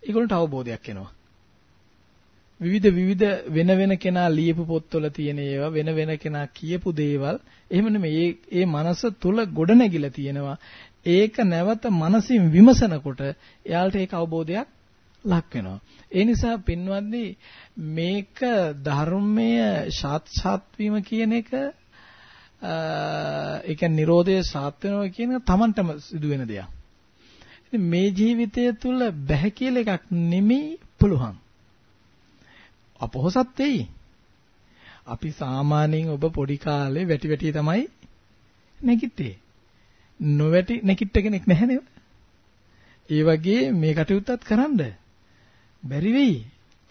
ඒගොල්ලන්ට අවබෝධයක් එනවා. විවිධ විවිධ වෙන වෙන කෙනා ලියපු පොත්වල තියෙන ඒවා වෙන වෙන කෙනා කියපු දේවල් එහෙම නෙමෙයි ඒ ඒ මනස තුල ගොඩනැගිලා තියෙනවා ඒක නැවත මනසින් විමසනකොට එයාලට ඒක අවබෝධයක් ලක් වෙනවා ඒ නිසා පින්වත්නි මේක ධර්මය සාත්සත් වීම කියන එක ඒ කියන්නේ Nirodha සාත් වෙනවා කියන තමන්ටම සිදු වෙන දෙයක්. ඉතින් මේ ජීවිතය තුළ බැහැ කියලා එකක් නෙමෙයි පුළුවන්. අපොහසත් වෙයි. අපි සාමාන්‍යයෙන් ඔබ පොඩි කාලේ වැටි වැටි තමයි නැගිට්ටේ. නොවැටි නැගිට්ට කෙනෙක් නැහැ නේද? ඒ වගේ මේ කටයුත්තත් කරන්න බැරි වෙයි.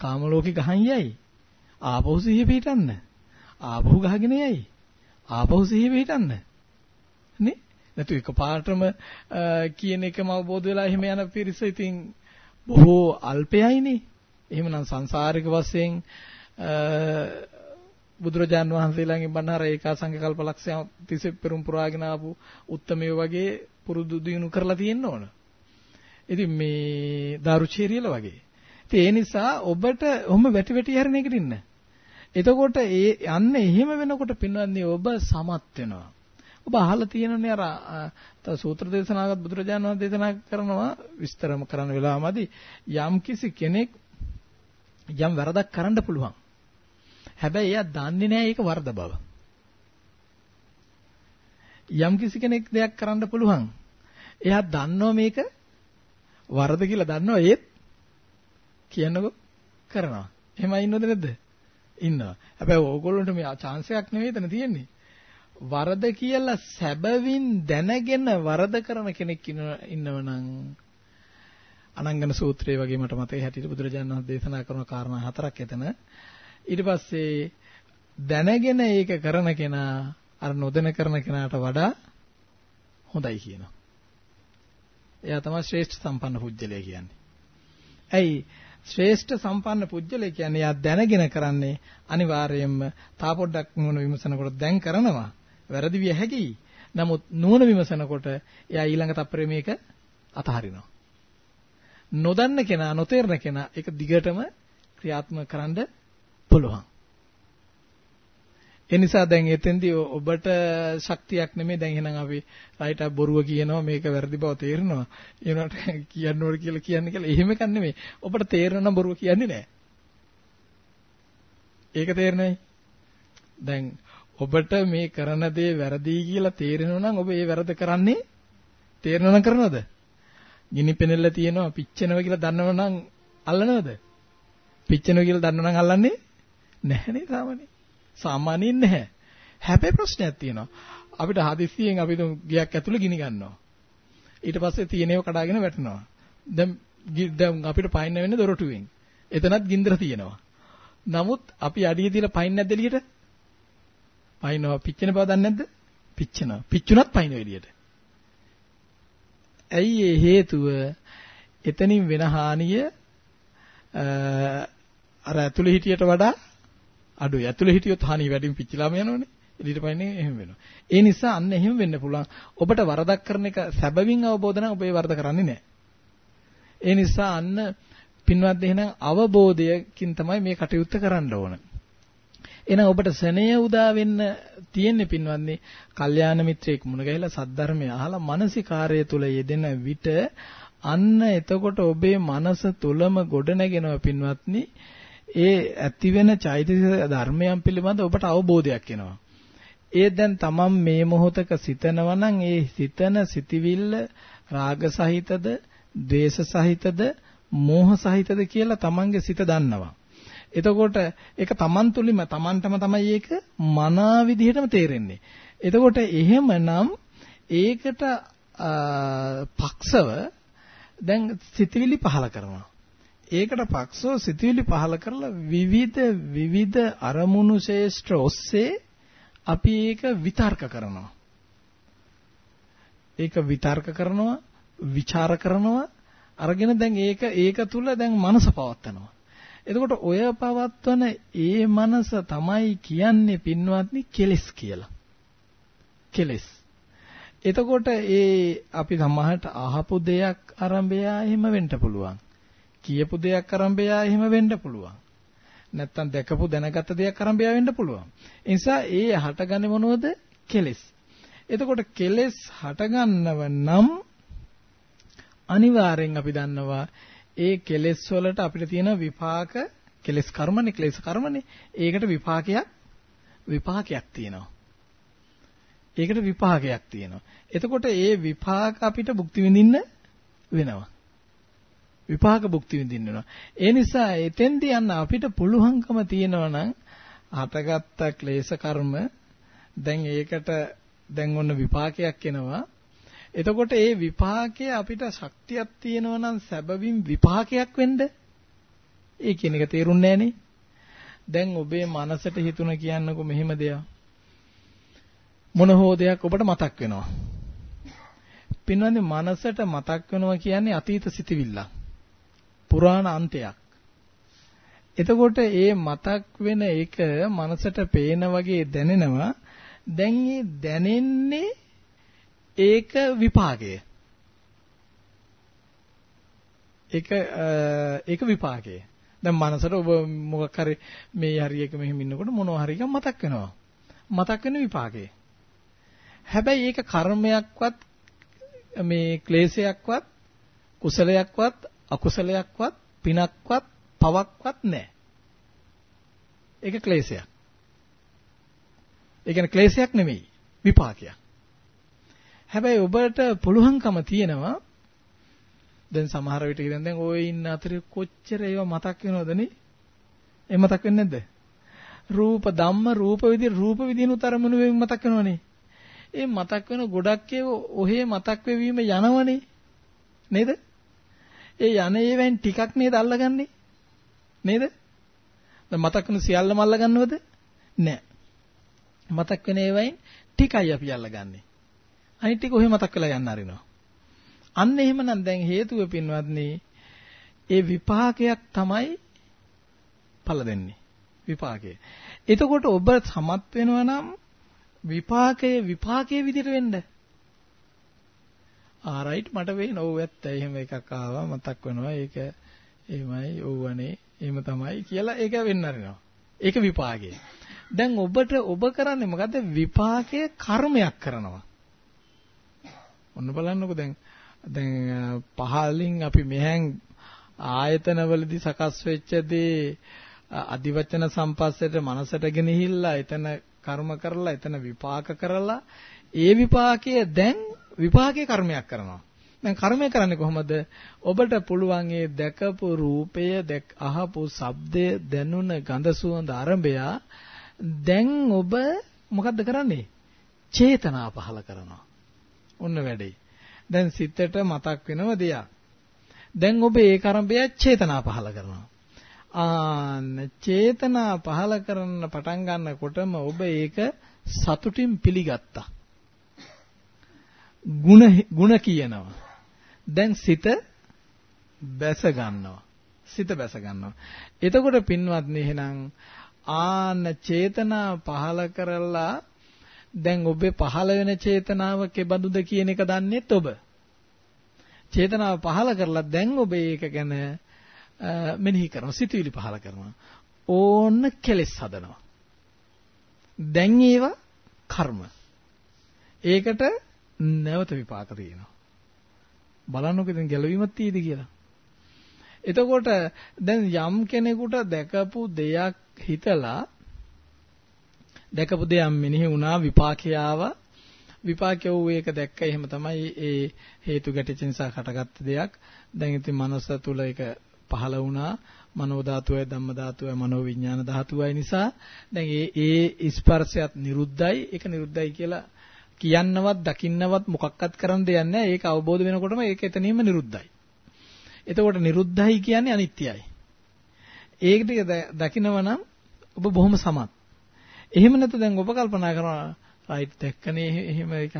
කාම ලෝකේ ගහන් යයි. ආපහු සිහිය පිටන්න. ආපහු ගහගෙන යයි. ආපහු සිහිය පිටන්න. නේ? නැතු එකපාරටම කියන එකම අවබෝධ වෙලා එහෙම යන පිරිස ඉතින් බොහෝ අල්පයයිනේ. එහෙමනම් සංසාරික වශයෙන් බුදුරජාන් වහන්සේලාගෙන් බණහර ඒකාසංග කල්පලක්ෂය තිස්සේ පෙරම් පුරාගෙන ආපු උත්තමයෝ වගේ පුරුදු දිනු කරලා තියෙන්න ඕන. ඉතින් මේ දාරුචීරියල වගේ. ඉතින් ඒ නිසා ඔබට ඔහොම වැටි වැටි හැරෙන එකට ඉන්න. එතකොට ඒ යන්න එහෙම වෙනකොට පින්වත්නි ඔබ සමත් වෙනවා. ඔබ අහලා තියෙනනේ අර සූත්‍ර දේශනාවක බුදුරජාණන් වහන්සේ දේශනා කරනවා විස්තරම කරන්න වෙලාවමදි යම් කිසි කෙනෙක් යම් වරදක් කරන්න පුළුවන්. හැබැයි එයා දන්නේ නැහැ ඒක වරද බව. යම් කිසි කෙනෙක් දෙයක් කරන්න පුළුවන්. එයා දන්නවා මේක වරද කියලා දන්නවා ඒත් කියනකො කරනවා. එහෙමයි ඉන්නවද නැද්ද? ඉන්නවා. හැබැයි ඕගොල්ලන්ට මේ chance එකක් නෙවෙයි එතන තියෙන්නේ. වරද කියලා සැබවින් දැනගෙන වරද කරන කෙනෙක් ඉන්නවනම් අනංගන සූත්‍රයේ වගේ මට මතකයි හැටියට බුදුරජාණන් වහන්සේ දේශනා කරන කාරණා හතරක් එතන. ඊට පස්සේ දැනගෙන ඒක කරන කෙනා අර නොදැන කරන කෙනාට වඩා හොඳයි කියනවා. එයා තමයි ශ්‍රේෂ්ඨ සම්පන්න පුජ්‍යලය කියන්නේ. ඇයි ශ්‍රේෂ්ඨ සම්පන්න පුජ්‍යලය කියන්නේ එයා දැනගෙන කරන්නේ අනිවාර්යයෙන්ම තා පොඩ්ඩක් නුවණ විමසනකොට දැන් කරනවා. වැරදි විය හැකියි. නමුත් නුවණ විමසනකොට එයා ඊළඟ තප්පරේ මේක අතහරිනවා. නොදන්න කෙනා නොතේරන කෙනා ඒක දිගටම ක්‍රියාත්මක කරන්න පුළුවන්. ඒ නිසා දැන් එතෙන්දී ඔබට ශක්තියක් නෙමෙයි දැන් එහෙනම් අපි රයිට් බොරුව කියනවා මේක වැරදි බව තේරෙනවා. ඒනට <laughs> කියන්න ඕන කියලා කියන්නේ කියලා එහෙම එකක් නෙමෙයි. ඔබට තේරෙන නම් බොරුව කියන්නේ නැහැ. ඒක තේරෙනවයි. දැන් ඔබට මේ කරන දේ වැරදි කියලා තේරෙනවා නම් ඔබ ඒ වැරද්ද කරන්නේ තේරෙනව කරනවද? ගිනි පෙනෙල්ල තියෙනවා පිච්චෙනවා කියලා දන්නවනම් අල්ලනවද? පිච්චෙනවා කියලා දන්නවනම් අල්ලන්නේ නැහනේ සාමාන්‍යයෙන්. සාමාන්‍යයෙන් නැහැ. හැබැයි ප්‍රශ්නයක් තියෙනවා. අපිට හදිස්සියෙන් අපි ගියක් ඇතුලේ ගිනි ගන්නවා. ඊට පස්සේ තියෙනේව කඩාගෙන වැටෙනවා. දැන් දැන් අපිට පයින්න වෙන්නේ දොරටුවෙන්. එතනත් ගින්දර තියෙනවා. නමුත් අපි අඩිය දීලා පයින් නැද්ද එළියට? පයින්නවා පිච්චෙන බව දන්නේ නැද්ද? පිච්චෙනවා. පිච්චුණත් පයින්න එළියට. ඇයි ඒ හේතුව එතනින් වෙන හානිය අර ඇතුලේ හිටියට වඩා අඩුයි. ඇතුලේ හිටියොත් හානිය වැඩිම පිච්චිලාම යනවනේ. එළියට පයින්නේ එහෙම වෙනවා. ඒ නිසා අන්න එහෙම වෙන්න පුළුවන්. ඔබට වරදක් කරන එක සැබවින් අවබෝධ නම් ඔබ ඒ වරද කරන්නේ නැහැ. ඒ නිසා අන්න පින්වත් එහෙනම් අවබෝධයකින් තමයි මේ කටයුත්ත කරන්න ඕන. එහෙනම් ඔබට සෙනෙය උදා වෙන්න තියෙන්නේ පින්වත්නි, කල්යාණ මිත්‍රයෙක් මුණ ගැහිලා සද්ධර්මය අහලා මානසිකාර්යය තුල යෙදෙන විට අන්න එතකොට ඔබේ මනස තුලම ගොඩනගෙනවා පින්වත්නි. ඒ ඇතිවෙන චෛතසික ධර්මයන් පිළිබඳ ඔබට අවබෝධයක් එනවා. ඒ දැන් තමන් මේ මොහොතක සිතනවා නම් ඒ සිතන සිටිවිල්ල රාග සහිතද, ද්වේෂ සහිතද, මෝහ සහිතද කියලා තමන්ගේ සිත දන්නවා. එතකොට ඒක Taman තුලින්ම Tamanටම තමයි ඒක මනා විදිහටම තේරෙන්නේ. එතකොට එහෙමනම් ඒකට පක්ෂව දැන් සිතවිලි පහල කරනවා. ඒකට පක්ෂව සිතවිලි පහල කරලා විවිධ විවිධ අරමුණු ශේෂ්ත්‍ර ඔස්සේ අපි ඒක විතර්ක කරනවා. ඒක විතර්ක කරනවා, ਵਿਚාර කරනවා, අරගෙන දැන් ඒක ඒක තුල දැන් මනස පවත්නවා. එතකොට ඔය පවත්වන ඒ මනස තමයි කියන්නේ පින්වත්නි කෙලස් කියලා. කෙලස්. එතකොට ඒ අපි සමහරට අහපු දෙයක් අරඹයා එහෙම වෙන්න පුළුවන්. කියපු දෙයක් අරඹයා එහෙම වෙන්න පුළුවන්. නැත්තම් දැකපු දැනගත දෙයක් අරඹයා වෙන්න පුළුවන්. ඒ නිසා ඒ හටගන්නේ මොනවද? කෙලස්. එතකොට කෙලස් හටගන්නව නම් අනිවාර්යෙන් අපි දන්නවා ඒ කෙලෙස් වලට අපිට තියෙන විපාක කෙලෙස් කර්මනේ ක්ලේශ කර්මනේ. ඒකට විපාකයක් විපාකයක් තියෙනවා. ඒකට විපාකයක් තියෙනවා. එතකොට ඒ විපාක අපිට භුක්ති විඳින්න වෙනවා. විපාක භුක්ති විඳින්න වෙනවා. ඒ නිසා එතෙන්දී යන්න අපිට පුළුවන්කම තියෙනවා නම් හටගත්ත ක්ලේශ කර්ම දැන් ඒකට දැන් ඔන්න විපාකයක් එනවා. එතකොට ඒ විපාකය අපිට ශක්තියක් තියෙනවා නම් සැබවින් විපාකයක් වෙන්න ඒ කියන එක තේරුන්නේ නැහනේ. දැන් ඔබේ මනසට හිතුණ කියන්නකො මෙහෙම දෙයක්. මොන හෝ දෙයක් ඔබට මතක් වෙනවා. පින්වන්දි මනසට මතක් වෙනවා කියන්නේ අතීත සිතිවිල්ල. පුරාණ අන්තයක්. එතකොට ඒ මතක් වෙන එක මනසට පේන වගේ දැනෙනවා. දැන් මේ දැනෙන්නේ ඒක විපාකය. ඒක ඒක විපාකය. දැන් මනසට ඔබ මොකක් හරි මේ හරියක මෙහෙම ඉන්නකොට මොනවා හරි එකක් මතක් වෙනවා. මතක් වෙන විපාකය. හැබැයි ඒක කර්මයක්වත් මේ ක්ලේශයක්වත් කුසලයක්වත් අකුසලයක්වත් පිනක්වත් පවක්වත් නැහැ. ඒක ක්ලේශයක්. ඒ කියන්නේ ක්ලේශයක් නෙමෙයි විපාකයක්. හැබැයි ඔබට පුළුවන්කම තියෙනවා දැන් සමහර විට ඉතින් දැන් ඔය ඉන්න අතරේ කොච්චර ඒවා මතක් වෙනවද නේ? ඒ මතක් වෙන්නේ නැද්ද? රූප ධම්ම රූප විදි රූප විදිනුත් අරමුණු වෙමින් මතක් වෙනවනේ. ඒ මතක් වෙන ගොඩක් ඒවා ඔහේ මතක් වෙවීම යනවනේ. නේද? ඒ යන ඒවෙන් ටිකක් නේද අල්ලගන්නේ? නේද? දැන් මතක් වෙන සියල්ලම අල්ලගන්නවද? නෑ. මතක් වෙන ඒවෙන් ටිකයි අපි අල්ලගන්නේ. අනිත් ටික ඔහෙ මතක් කරලා යන්න අරිනවා. අන්න එහෙමනම් දැන් හේතුව පින්වත්නි ඒ විපාකයක් තමයි ඵල දෙන්නේ. විපාකය. එතකොට ඔබ සමත් වෙනවා නම් විපාකයේ විපාකයේ විදිහට වෙන්න. ආ රයිට් මට වෙයි නෝ ඇත්ත එහෙම එකක් ආවා මතක් වෙනවා ඒක එහෙමයි ඕවනේ එහෙම තමයි කියලා ඒක වෙන්න අරිනවා. ඒක විපාකය. දැන් ඔබට ඔබ කරන්නේ මොකද්ද විපාකයේ කර්මයක් කරනවා. ඔන්න බලන්නකෝ දැන් දැන් පහලින් අපි මෙහෙන් ආයතනවලදී සකස් වෙච්ච දේ අදිවචන සම්පස්සේට මනසට ගෙනහිල්ලා එතන කර්ම කරලා එතන විපාක කරලා ඒ විපාකයේ දැන් විපාකයේ කර්මයක් කරනවා. දැන් කර්මය කරන්නේ කොහොමද? ඔබට පුළුවන් ඒ දැකපු රූපය, දැක් අහපු ශබ්දය, දැනුණ ගඳ සුවඳ අරඹය දැන් ඔබ මොකද්ද කරන්නේ? චේතනා පහල කරනවා. ඔන්න වැඩේ. දැන් සිතට මතක් වෙනව දෙයක්. දැන් ඔබ ඒ කරඹය චේතනා පහල කරනවා. ආන්න චේතනා පහල කරන්න පටන් ගන්නකොටම ඔබ ඒක සතුටින් පිළිගත්තා. ಗುಣ ಗುಣ කියනවා. දැන් සිත බැස ගන්නවා. සිත බැස ගන්නවා. එතකොට පින්වත්නි එහෙනම් ආන්න චේතනා පහල කරලා දැන් ඔබේ පහළ වෙන චේතනාව කෙබඳුද කියන එක දන්නේත් ඔබ. චේතනාව පහළ කරලා දැන් ඔබ ඒක ගැන මෙනෙහි කරනවා, සිතුවිලි පහළ කරනවා. ඕන්න කෙලෙස් හදනවා. දැන් ඒවා කර්ම. ඒකට නැවත විපාක තියෙනවා. බලන්නකෝ ඉතින් ගැළවීමක් තියෙද කියලා. එතකොට දැන් යම් කෙනෙකුට දැකපු දෙයක් හිතලා දැකපු දෙයක් මෙනෙහි වුණා විපාකේ ආවා විපාකය වූ ඒක දැක්ක එහෙම තමයි ඒ හේතු ගැටිච්ච නිසා හටගත්ත දෙයක් දැන් ඉතින් මනස තුල ඒක පහළ වුණා මනෝ ධාතුවයි ධම්ම ධාතුවයි මනෝ විඥාන ධාතුවයි නිසා දැන් ඒ ඒ ස්පර්ශයත් නිරුද්ධයි ඒක නිරුද්ධයි කියලා කියන්නවත් දකින්නවත් මොකක්වත් කරන්න දෙයක් නැහැ. ඒක අවබෝධ වෙනකොටම ඒක එතනින්ම නිරුද්ධයි. එතකොට නිරුද්ධයි කියන්නේ අනිත්‍යයි. ඒක ටික දකිනව නම් ඔබ බොහොම සමත්. එහෙම නැත්නම් දැන් ඔබ කල්පනා කරනවා රයිට් දැක්කනේ එහෙම එක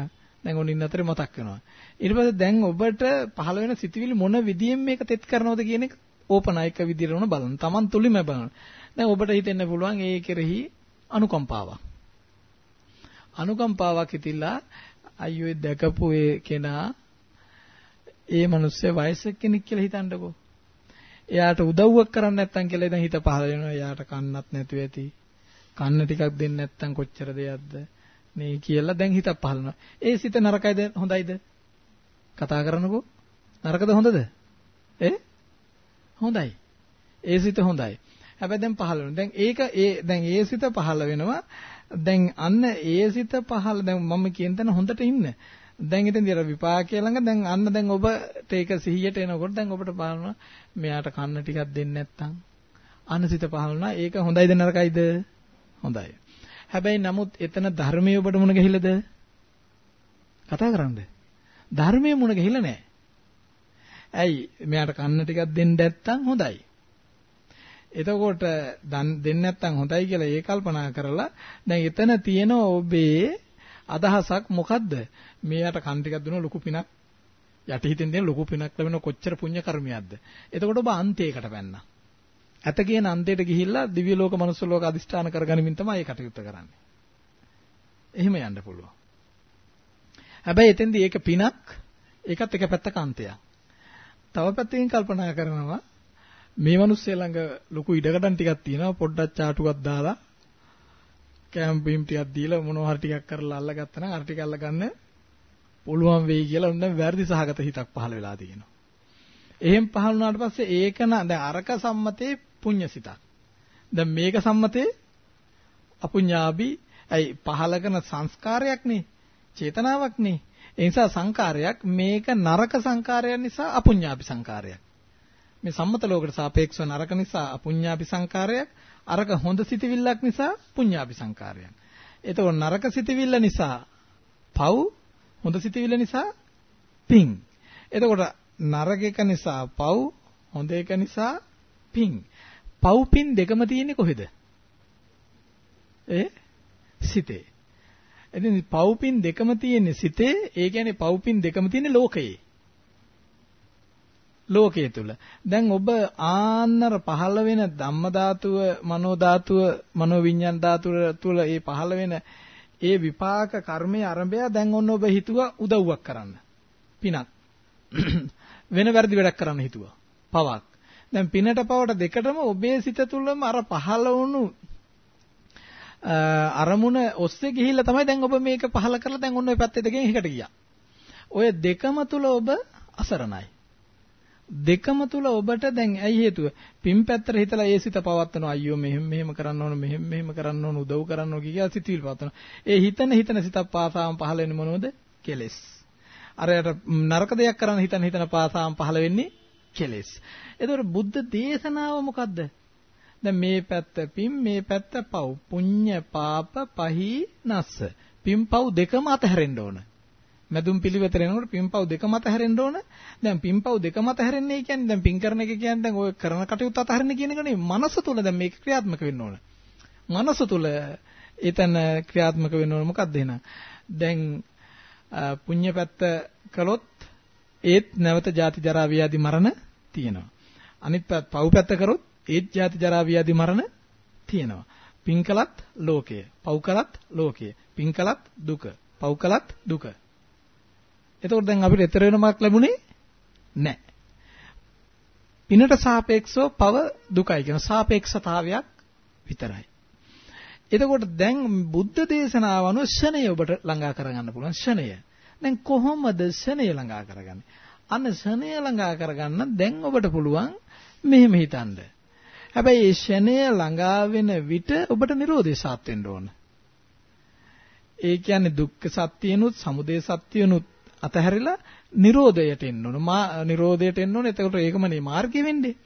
දැන් ඔන්න අතරේ මතක් වෙනවා. ඊට පස්සේ දැන් ඔබට පහළ වෙන සිතුවිලි මොන විදියෙන් මේක තෙත් කරනවද කියන එක ඕපනායක විදියට උන බලන්න. Taman තුලින්ම බලන්න. දැන් ඔබට හිතෙන්න පුළුවන් ඒ කෙරෙහි අනුකම්පාවක්. අනුකම්පාවක් හිතිලා අයියෝ දැකපු ඒ කෙනා ඒ මිනිස්සේ වයසක කෙනෙක් කියලා හිතන්නකෝ. එයාට උදව්වක් කරන්න නැත්තම් කියලා දැන් හිත පහල වෙනවා. එයාට කන්නත් නැතුව ඇති. කන්න ටිකක් දෙන්න නැත්තම් කොච්චර දෙයක්ද මේ කියලා දැන් හිතක් පහලනවා. ඒ සිත නරකයිද හොඳයිද? කතා කරනකෝ. නරකද හොඳද? ඒ හොඳයි. ඒ සිත හොඳයි. හැබැයි දැන් පහල වෙනවා. දැන් ඒක ඒ දැන් ඒ සිත පහල වෙනවා. දැන් අන්න ඒ සිත පහල දැන් මම කියන තැන හොඳට ඉන්න. දැන් ඉතින් අර විපාකයේ ළඟ දැන් අන්න දැන් ඔබට ඒක සිහියට එනකොට දැන් ඔබට බලනවා මෙයාට කන්න ටිකක් දෙන්නේ නැත්තම් අනසිත පහළනවා ඒක හොඳයිද නරකයිද හොඳයි. හැබැයි නමුත් එතන ධර්මයේ ඔබට මුණ ගැහිලාද කතා කරන්න. ධර්මයේ මුණ ගැහිලා නැහැ ඇයි? මෙයාට කන්න ටිකක් දෙන්න නැත්තම් හොඳයි. එතකොට දෙන්නේ නැත්තම් හොඳයි කියලා ඒ කල්පනා කරලා දැන් එතන තියෙන ඔබේ අදහසක් මොකද්ද? මෙයාට කන් ටිකක් දුන්න ලොකු පිනක්. යටිහිතෙන් දෙන ලොකු පිනක් ලැබෙන කොච්චර පුණ්‍ය කර්මයක්ද? එතකොට ඔබ අන්තයකට පැන්නා. ඇත කියන අන්තයට ගිහිල්ලා දිව්‍ය ලෝක මනුස්ස ලෝක අදිෂ්ඨාන කරගනිමින් තමයි ඒ කටයුත්ත කරන්නේ. එහෙම යන්න පුළුවන්. හැබැයි එතෙන්දී ඒක පිනක් ඒකත් එක පැත්තක අන්තයක්. තව පැත්තකින් කල්පනා කරනවා මේ මිනිස්සු ළඟ ලොකු ඉඩකඩම් ටිකක් තියෙනවා පොඩ්ඩක් චාටුවක් දාලා කැම්පින් ටිකක් දීලා මොනවා හරි ටිකක් කරලා අල්ලගත්තා නම් අර ටික අල්ලගන්න පුළුවන් වෙයි කියලා උන්න වැරදි සහගත හිතක් පහළ වෙලා තියෙනවා. එහෙන් පහළ වුණාට පස්සේ ඒක න දැන් අරක සම්මතේ පුඤ්ඤසිතක්. දැන් මේක සම්මතේ අපුඤ්ඤාබි ඇයි පහළ කරන සංස්කාරයක් නේ චේතනාවක් නේ ඒ නිසා සංකාරයක් මේක නරක සංකාරයක් නිසා අපුඤ්ඤාපි සංකාරයක්. මේ සම්මත ලෝකයට සාපේක්ෂව නරක නිසා අපුඤ්ඤාපි සංකාරයක් අරක හොඳ සිතවිල්ලක් නිසා පුඤ්ඤාපි සංකාරයක්. එතකොට නරක සිතවිල්ල නිසා පව් හොඳ සිතවිල්ල නිසා පිං. එතකොට නරක එක නිසා පව් හොඳ එක නිසා පිං. පව් පිං දෙකම තියෙන්නේ කොහෙද? ඒ? සිතේ. ඉතින් පව්පින් දෙකම තියෙන්නේ සිතේ ඒ කියන්නේ පව්පින් දෙකම තියෙන්නේ ලෝකයේ. ලෝකයේ තුල. දැන් ඔබ ආන්නර පහළ වෙන ධම්ම ධාතුව මනෝ ධාතුව මනෝ විඤ්ඤාණ ධාතුව තුල ඒ පහළ වෙන ඒ විපාක කර්මයේ ආරම්භය දැන් ඔන්න ඔබ හිතුවා උදව්වක් කරන්න. පිනක්. <clears throat> වෙන වැරදි වැඩක් කරන්න හිතුවා. පවක්. දැන් පිනට පවට දෙකටම ඔබේ සිත තුළම අර පහළ වුණු අරමුණ ඔස්සේ ගිහිල්ලා තමයි දැන් ඔබ මේක පහල කරලා දැන් ඔන්න ඔය පැත්තේ දෙකෙන් එකට ගියා. ඔය දෙකම තුල ඔබ අසරණයි. දෙකම තුල ඔබට දැන් ඇයි හේතුව? පින් පැත්තට හිතලා ඒ සිත පවත්නවා අයියෝ මෙහෙම මෙහෙම කරන්න ඕන මෙහෙම මෙහෙම කරන්න ඕන උදව් කරන්න ඕන කියලා සිතවිලි පවත්නවා. ඒ හිතන හිතන සිතක් පාසාම පහල වෙන්නේ මොනවද? කෙලෙස්. අරයට නරක දෙයක් කරන්න හිතන හිතන පාසාම පහල වෙන්නේ කෙලෙස්. එතකොට බුද්ධ දේශනාව මොකද්ද? දැන් මේ පැත්ත පින් මේ පැත්ත පව්. පුඤ්ඤ පාප පහී නස්ස. පින් පව් දෙකම අතහැරෙන්න ඕන. මැදුම් පිළිවෙතට එනකොට පින් පව් දෙකම අතහැරෙන්න ඕන. දැන් පින් පව් දෙකම අතහැරෙන්නේ කියන්නේ දැන් පින් කරන එක කියන්නේ දැන් ඔය කරන කටයුත්ත අතහරින්න කියන එක නෙවෙයි. මනස තුල දැන් මේක ක්‍රියාත්මක වෙන්න ඕන. මනස තුල එතන ක්‍රියාත්මක වෙන්න ඕන මොකක්ද එහෙනම්? දැන් පුඤ්ඤ පැත්ත කළොත් ඒත් නැවත ජාති ජරා ව්‍යාධි මරණ තියෙනවා අනිත් පැත්ත පව් පැත්ත කරොත් ඒත් ජාති ජරා ව්‍යාධි මරණ තියෙනවා. පින් කලත් ලෝකය, පව් කලත් ලෝකය. පින් කලත් දුක, පව් කලත් දුක. එතකොට දැන් අපිට ඊතර වෙනමක් ලැබුණේ නැහැ. පිනට සාපේක්ෂව පව දුකයි කියන සාපේක්ෂතාවයක් විතරයි. එතකොට දැන් බුද්ධ දේශනාව අනුව ශණය ඔබට ළඟා කරගන්න පුළුවන් ශණය. දැන් කොහොමද ශණය ළඟා කරගන්නේ? අන්න ශණය ළඟා කරගන්න දැන් ඔබට පුළුවන් මෙහෙම හිතන්න. හැබැයි ඒ ෂණය ළඟා වෙන විට ඔබට Nirodhe සාත් වෙන්න ඕන. ඒ කියන්නේ දුක්ඛ සත්‍යයනුත් සමුදය සත්‍යයනුත් අතහැරිලා Nirodhයට එන්න ඕන. මා Nirodhයට එන්න ඕන. එතකොට ඒකමනේ මාර්ගය වෙන්නේ.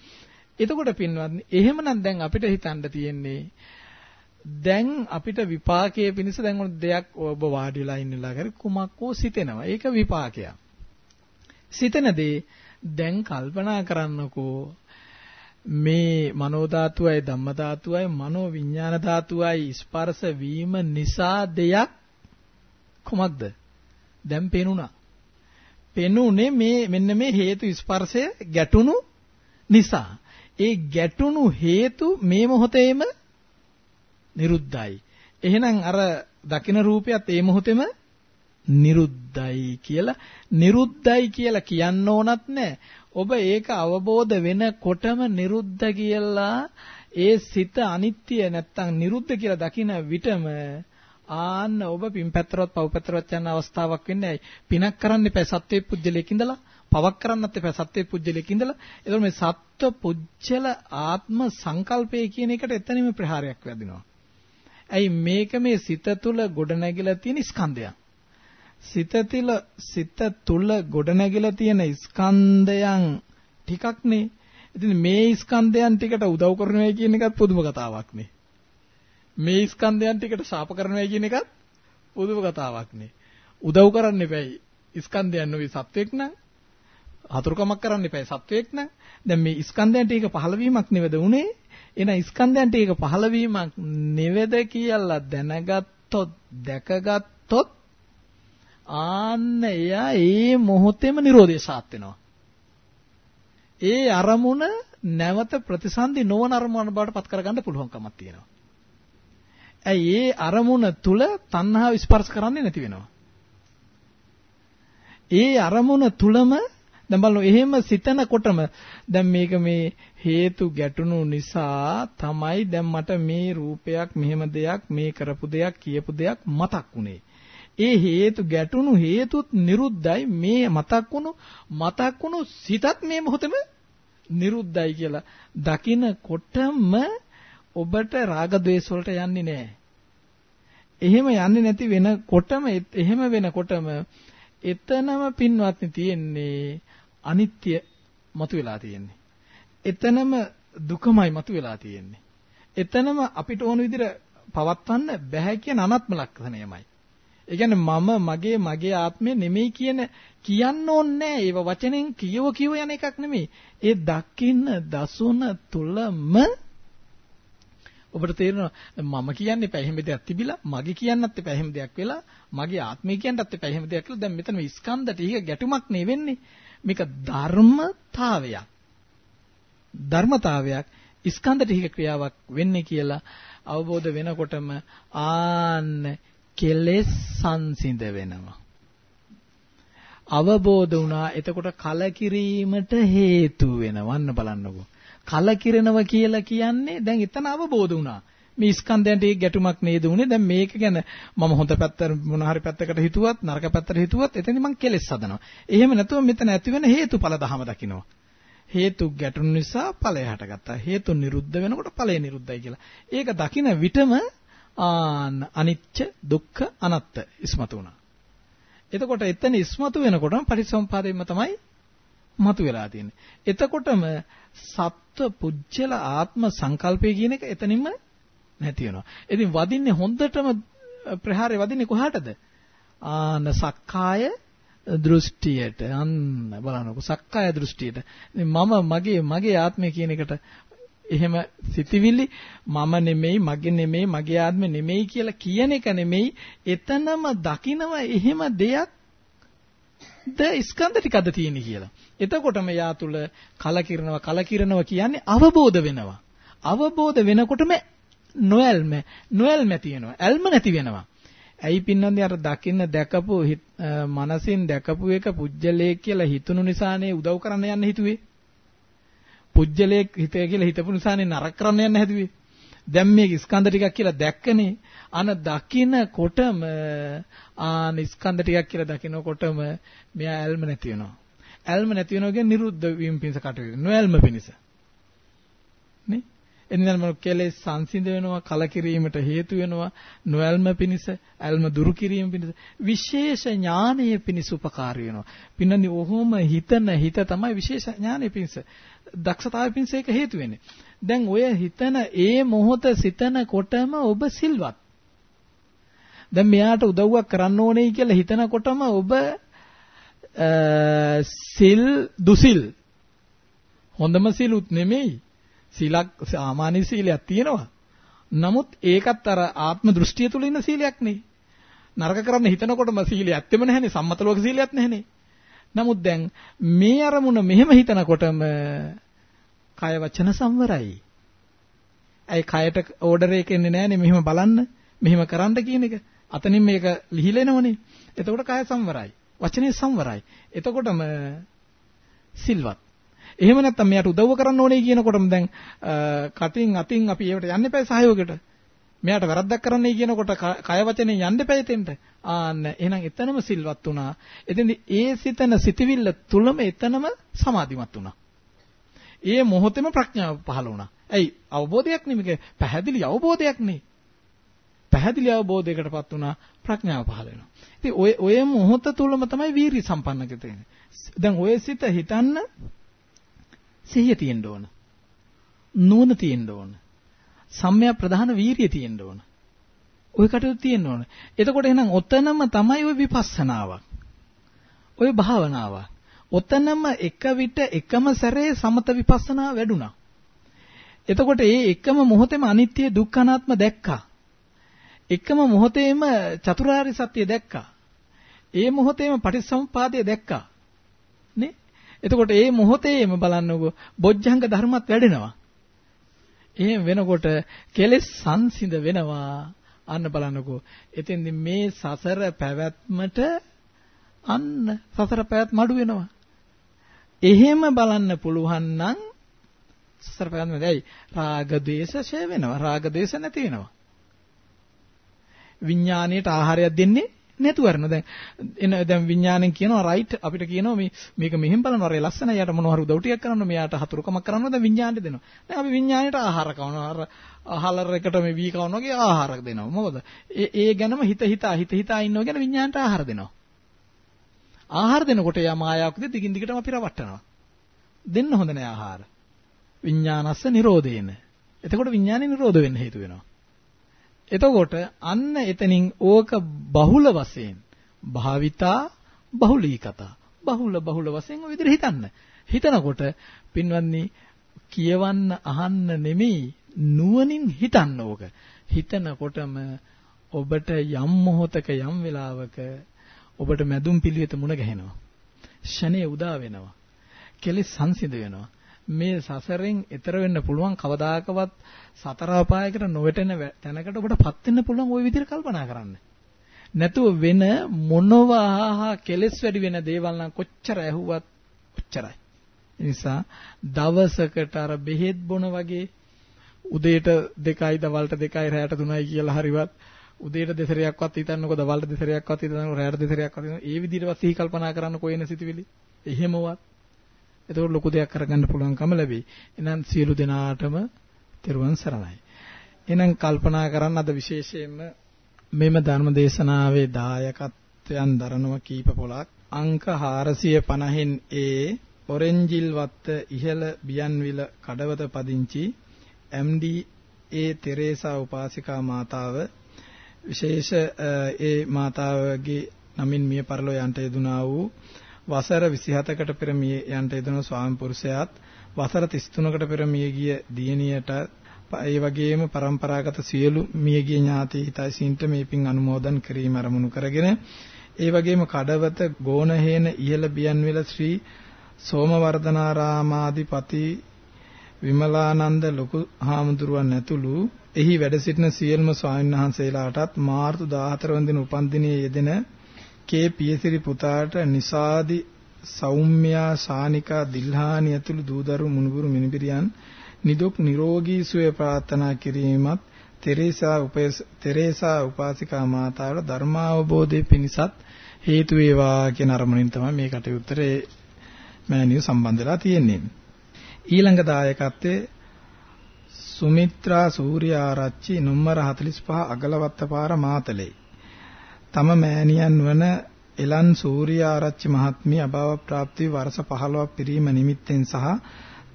එතකොට පින්වත්නි එහෙමනම් දැන් අපිට හිතන්න තියෙන්නේ දැන් අපිට විපාකයේ පිණිස දැන් ඔන්න දෙයක් ඔබ වාඩි වෙලා ඉන්නලා කර කුමක් හෝ සිතෙනවා. ඒක විපාකයක්. සිතන දේ දැන් කල්පනා කරන්නකෝ මේ මනෝ ධාතුවයි ධම්ම ධාතුවයි මනෝ විඥාන ධාතුවයි ස්පර්ශ වීම නිසා දෙයක් කුමක්ද? දැන් පේනුණා. පෙනුනේ මේ මෙන්න මේ හේතු ස්පර්ශය ගැටුණු නිසා. ඒ ගැටුණු හේතු මේ මොහොතේම නිරුද්ධයි. එහෙනම් අර දකින රූපයත් ඒ මොහොතේම නිරුද්ධයි කියලා. නිරුද්ධයි කියලා කියන්න ඕනත් නැහැ. ඔබ ඒක අවබෝධ වෙනකොටම නිරුද්ධ කියලා ඒ සිත අනිත්‍ය නැත්තම් නිරුද්ධ කියලා දකින විටම ආන්න ඔබ පින් පැත්තරවත් පව් පැත්තරවත් යන අවස්ථාවක් වෙන්නේ ඇයි? පිනක් කරන්න එපා සත්වේ පුජ්‍යලයක ඉඳලා. පවක් කරන්නත් එපා සත්වේ පුජ්‍යලයක ඉඳලා. එතකොට මේ සත්ව පුජ්‍යල ආත්ම සංකල්පය කියන එකට එතනම ප්‍රහාරයක් වැදිනවා. ඇයි මේක මේ සිත තුළ ගොඩනැගිලා තියෙන ස්කන්ධයක් සිත තුළ සිත තුළ ගොඩනැගිලා තියෙන ස්කන්ධයන් ටිකක්නේ. ඉතින් මේ ස්කන්ධයන් ටිකට උදව් කරනවා කියන එකත් පුදුම කතාවක් නේ. මේ ස්කන්ධයන් ටිකට ශාප කරනවා කියන එකත් පුදුම කතාවක් නේ. උදව් කරන්න එපැයි. ස්කන්ධයන් නොවි සත්වෙක් නම් හතුරුකමක් කරන්න එපැයි සත්වෙක් නම් දැන් මේ ස්කන්ධයන් ටික පහළ වීමක් නෙවෙද උනේ එන ස්කන්ධයන් ටික පහළ වීමක් නෙවෙද කියලා දැනගත්තොත් දැකගත්තොත් ආන්න එයා ඒ මොහොතේම Nirodhe සාත් වෙනවා. ඒ අරමුණ නැවත ප්‍රතිසන්දි නොවන අරමුණ බවට පත් කරගන්න පුළුවන්කමක් තියෙනවා. ඇයි ඒ අරමුණ තුල තණ්හාව ස්පර්ශ කරන්නේ නැති වෙනවා. ඒ අරමුණ තුලම දැන් බලන්න එහෙම සිතනකොටම දැන් මේක මේ හේතු ගැටුණු නිසා තමයි දැන් මට මේ රූපයක් මෙහෙම දෙයක් මේ කරපු දෙයක් කියපු දෙයක් මතක් වුනේ. ඒ හේතු ගැටුණු හේතුත් නිරුද්ධයි මේ මතක් වුණු මතක් වුණු සිතත් මේ මොහොතේම නිරුද්ධයි කියලා දකිනකොටම ඔබට රාග ద్వේෂ වලට යන්නේ නැහැ. එහෙම යන්නේ නැති වෙනකොටම එහෙම වෙනකොටම එතනම පින්වත්නි තියෙන්නේ අනිත්‍ය මතුවලා තියෙන්නේ. එතනම දුකමයි මතුවලා තියෙන්නේ. එතනම අපිට ඕන විදිහට පවත්වන්න බැහැ කියන අනත්ම ලක්ෂණයමයි. ඒ කියන්නේ මම මගේ මගේ ආත්මය නෙමෙයි කියන කියන්න ඕනේ ඒව වචනෙන් කියව කියව යන එකක් නෙමෙයි. ඒ දකින්න දසුන තුලම ඔබට තේරෙනවා මම කියන්නේ එපා එහෙම දෙයක් තිබිලා මගේ කියන්නත් එපා එහෙම දෙයක් වෙලා මගේ ආත්මය කියන්නත් එපා එහෙම දෙයක් කියලා දැන් මෙතන මේ ස්කන්ධ ටික ගැටුමක් නේ වෙන්නේ මේක ධර්මතාවයක් ධර්මතාවයක් ස්කන්ධ ටික ක්‍රියාවක් වෙන්නේ කියලා අවබෝධ වෙනකොටම ආන්න කෙලෙස් සංසිඳ වෙනවා. අවබෝධ වුණා එතකොට කලකිරීමට හේතු වෙනවන්න බලන්නකෝ. කලකිරෙනව කියලා කියන්නේ දැන් එතන අවබෝධ වුණා. මේ ස්කන්ධයන්ට ඒ ගැටුමක් නේද උනේ දැන් මේක ගැන මම හොඳ පැත්ත මොන හරි පැත්තකට හිතුවත් නරක පැත්තට හිතුවත් එතනින් මං කෙලෙස් හදනවා. එහෙම නැතුව මෙතන ඇති වෙන හේතුඵල ධහම දකින්නවා. හේතු ගැටුණු නිසා ඵලය හටගත්තා. හේතු නිරුද්ධ වෙනකොට ඵලය නිරුද්ධයි කියලා. ඒක දකින විටම ආන අනිච්ච දුක්ඛ අනත්ත ඉස්මතු වුණා. එතකොට එතන ඉස්මතු වෙනකොටම පරිසම්පාදයෙන්ම තමයි මතු වෙලා තියෙන්නේ. එතකොටම සත්ව පුජ්‍යල ආත්ම සංකල්පය කියන එක එතනින්ම නැති වෙනවා. ඉතින් වදින්නේ හොඳටම ප්‍රහාරය වදින්නේ කොහාටද? ආන සක්කාය දෘෂ්ටියට අන්න බලන්නකො සක්කාය දෘෂ්ටියට මම මගේ මගේ ආත්මය කියන එකට එහෙම සිතිවිලි මම නෙමෙයි මගේ නෙමෙයි මගේ ආත්ම නෙමෙයි කියලා කියන එක නෙමෙයි එතනම දකිනව එහෙම දෙයක් ද ස්කන්ධ ටිකද තියෙන්නේ කියලා. එතකොටම යා තුල කලකිරනවා කලකිරනවා කියන්නේ අවබෝධ වෙනවා. අවබෝධ වෙනකොටම නොයල්ම නොයල්ම තියෙනවා. ඇල්ම නැති වෙනවා. ඇයි පින්නන්දි අර දකින්න දැකපු මනසින් දැකපු එක පුජ්‍යලේ කියලා හිතුණු නිසානේ උදව් කරන්න යන්න හිතුවේ. පුජ්‍යලයක් හිතේ කියලා හිතපු නිසානේ නරක කරන්න යන්න හැදුවේ. දැන් මේක ස්කන්ධ ටිකක් කියලා දැක්කනේ. අන දකින කොටම ආන ස්කන්ධ ටිකක් කියලා දකිනකොටම මෙයා ඇල්ම නැති වෙනවා. ඇල්ම නැති වෙනවා කියන්නේ නිරුද්ධ වීම පිණිස කටයුතු. නොඇල්ම පිණිස. නේ? එනිසා මොන කෙලෙස් සංසිඳ වෙනවා කලකිරීමට හේතු වෙනවා නොඇල්ම පිණිස ඇල්ම දුරු කිරීම පිණිස විශේෂ ඥානයේ පිණිස උපකාරී වෙනවා පින්නනි ඔහොම හිතන හිත තමයි විශේෂ ඥානයේ පිණිස දක්ෂතාවය පිණිස ඒක හේතු වෙන්නේ දැන් ඔය හිතන ඒ මොහොත සිතනකොටම ඔබ සිල්වත් දැන් මෙයාට උදව්වක් කරන්න ඕනේ කියලා හිතනකොටම ඔබ සිල් දුසිල් හොඳම සිලුත් නෙමෙයි සීලක් සාමාන්‍ය සීලයක් තියෙනවා. නමුත් ඒකත් අර ආත්ම දෘෂ්ටිය තුල ඉන්න සීලයක් නෙයි. නරක කරන්න හිතනකොටම සීලය ඇත්තෙම නැහැනේ සම්මත ලෝක සීලයක් නැහැනේ. නමුත් දැන් මේ අරමුණ මෙහෙම හිතනකොටම කය වචන සංවරයි. ඇයි කයට ඕඩර් එක එන්නේ නැහනේ මෙහෙම බලන්න මෙහෙම කරන්න කියන එක. අතනින් මේක ලිහිලෙනවනේ. එතකොට කය සංවරයි. වචනේ සංවරයි. එතකොටම සිල්වත්. එහෙම නැත්නම් මෙයාට උදව්ව කරන්න ඕනේ කියනකොටම දැන් කටින් අතින් අපි ඒවට යන්න එපා සහයෝගයට. මෙයාට වැරද්දක් කරන්නයි කියනකොට කය වචනේ යන්න එපා එතෙන්ට. ආන්න එහෙනම් එතනම සිල්වත් වුණා. එතෙන්දි ඒ සිතන සිතවිල්ල තුලම එතනම සමාධිමත් වුණා. ඒ මොහොතේම ප්‍රඥාව පහළ වුණා. ඇයි අවබෝධයක් නෙමෙයි පැහැදිලි අවබෝධයක් නේ. පැහැදිලි අවබෝධයකටපත් වුණා ප්‍රඥාව පහළ වෙනවා. ඉතින් ඔය ඔය මොහොත තුලම තමයි වීරිය සම්පන්නක තියෙන්නේ. දැන් ඔය සිත හිතන්න සිහිය තියෙන්න ඕන. නුවණ තියෙන්න ඕන. සම්‍යක් ප්‍රධාන වීරිය තියෙන්න ඕන. ওই කටයුතු තියෙන්න ඕන. එතකොට එහෙනම් ඔතනම තමයි ওই විපස්සනාවක්. ওই භාවනාවක්. ඔතනම එක විට එකම සැරේ සමත විපස්සනා වැඩුණා. එතකොට ඒ එකම මොහොතේම අනිත්‍ය දුක්ඛ අනාත්ම දැක්කා. එකම මොහොතේම චතුරාර්ය සත්‍ය දැක්කා. ඒ මොහොතේම පටිච්චසමුපාදය දැක්කා. නේ? එතකොට ඒ මොහොතේම බලන්නකෝ බොජ්ජංග ධර්මත් වැඩෙනවා. එහෙම වෙනකොට කෙලෙස් සංසිඳ වෙනවා. අන්න බලන්නකෝ. එතෙන්දි මේ සසර පැවැත්මට අන්න සසර පැවැත්ම අඩු වෙනවා. එහෙම බලන්න පුළුවන් නම් සසරපගන්න බෑ. රාග දේශ ෂය වෙනවා. රාග දේශ නැති වෙනවා. විඥාණයට ආහාරයක් දෙන්නේ නැතුව අරන. දැන් එන දැන් විඥාණයෙන් කියනවා රයිට් අපිට කියනවා මේ මේක මෙහෙම බලනවා රේ ලස්සනයි යාට මොනවා හරි උදව් ටිකක් කරනවා මෙයාට හතුරුකමක් කරනවා දැන් විඥාණයට දෙනවා. දැන් අපි විඥාණයට ආහාර කවනවා. අර අහලර එකට මේ වී කවනවා වගේ ආහාරයක් දෙනවා. මොකද? ඒ ඒ ගැනම හිත හිතා හිත හිතා ඉන්නවා ගැන විඥාණයට ආහාර දෙනවා. ආහාර දෙනකොට යා මායාවකද දිගින් දිගටම අපි රවට්ටනවා දෙන්න හොඳ නෑ ආහාර. විඥානස්ස නිරෝධේන. එතකොට විඥානේ නිරෝධ වෙන්න හේතු වෙනවා. එතකොට අන්න එතනින් ඕක බහුල වශයෙන් භාවිතා බහුලීකතා. බහුල බහුල වශයෙන් ඔය විදිහට හිතන්න. හිතනකොට පින්වත්නි කියවන්න අහන්න නෙමෙයි නුවණින් හිතන්න ඕක. හිතනකොටම ඔබට යම් මොහොතක යම් වෙලාවක ඔබට මැදුම් පිළිවෙත මුණ ගැහෙනවා. ෂණේ උදා වෙනවා. කෙලෙස් සංසිඳ වෙනවා. මේ සසරෙන් එතර වෙන්න පුළුවන් කවදාකවත් සතර අපායකට නොවැටෙන තැනකට ඔබටපත් වෙන්න පුළුවන් ওই විදිහට කල්පනා කරන්න. නැතුව වෙන මොනවා කෙලස් වැඩි වෙන දේවල් නම් කොච්චර ඇහුවත් ඔච්චරයි. ඒ නිසා දවසකට අර බෙහෙත් බොන වගේ උදේට 2යි දවල්ට 2යි රැයට 3යි කියලා හරිවත් උදේට දෙසරයක්වත් හිතන්නකො දවල්ට දෙසරයක්වත් හිතන්නකො රැයට දෙසරයක්වත් හිතන්න ඒ විදිහටවත් සිහි කල්පනා කරන්න කොයින සිතුවිලි එහෙමවත් එතකොට ලොකු දෙයක් කරගන්න පුළුවන්කම ලැබෙයි. එහෙනම් සියලු දෙනාටම තෙරුවන් සරණයි. එහෙනම් කල්පනා කරන්න අද විශේෂයෙන්ම මෙම ධර්ම දේශනාවේ දායකත්වයන් දරනවා කීප පොලක් අංක 450න් ඒ ඔරෙන්ජිල් වත්ත ඉහළ බියන්විල කඩවත පදිංචි MD ඒ තෙරේසා උපාසිකා මාතාව විශේෂ ඒ මාතාවගේ නමින් මිය පරලෝ යන්ට යෙදුනා වූ වසර 27කට පෙර මිය යන්ට යෙදුණු ස්වාමි පුරුෂයාත් වසර 33කට පෙර මිය ගිය දියණියට ඒ වගේම પરම්පරාගත සියලු මියගිය ඥාති හිතයිසින්ට මේ පින් අනුමෝදන් කිරීම අරමුණු කරගෙන ඒ වගේම කඩවත ගෝණහේන ඉහළ බියන්විල ශ්‍රී සෝමවර්ධනාරාමාධිපති විමලානන්ද ලොකු හාමුදුරුවන් ඇතුළු එහි වැඩ සිටින සියලුම ස්වාමීන් වහන්සේලාටත් මාර්තු 14 වන දින උපන්දිනයේ යෙදෙන කේ පියසිරි පුතාට නිසාදි සෞම්‍යා සානිකා දිල්හානි ඇතුළු දූදරු මුණුබුරු මිනිබිරියන් නිදුක් නිරෝගී සුවය ප්‍රාර්ථනා කිරීමත් තෙරේසා උපේස තෙරේසා උපාසිකා මාතාවට ධර්මාවබෝධයේ පිණිසත් හේතු වේවා කියන අරමුණින් තමයි මේ කටයුත්තේ මෑණියෝ සම්බන්ධ වෙලා තියෙන්නේ. ඊළඟ දායකත්වයේ සුමිත්‍රා සූර්යාරච්චි නුම්බර 45 අගලවත්ත පාර මාතලේ. තම මෑණියන් වන එලන් සූර්යාරච්චි මහත්මිය අභාව ප්‍රාප්ති වර්ෂ 15ක් පිරීම නිමිත්තෙන් සහ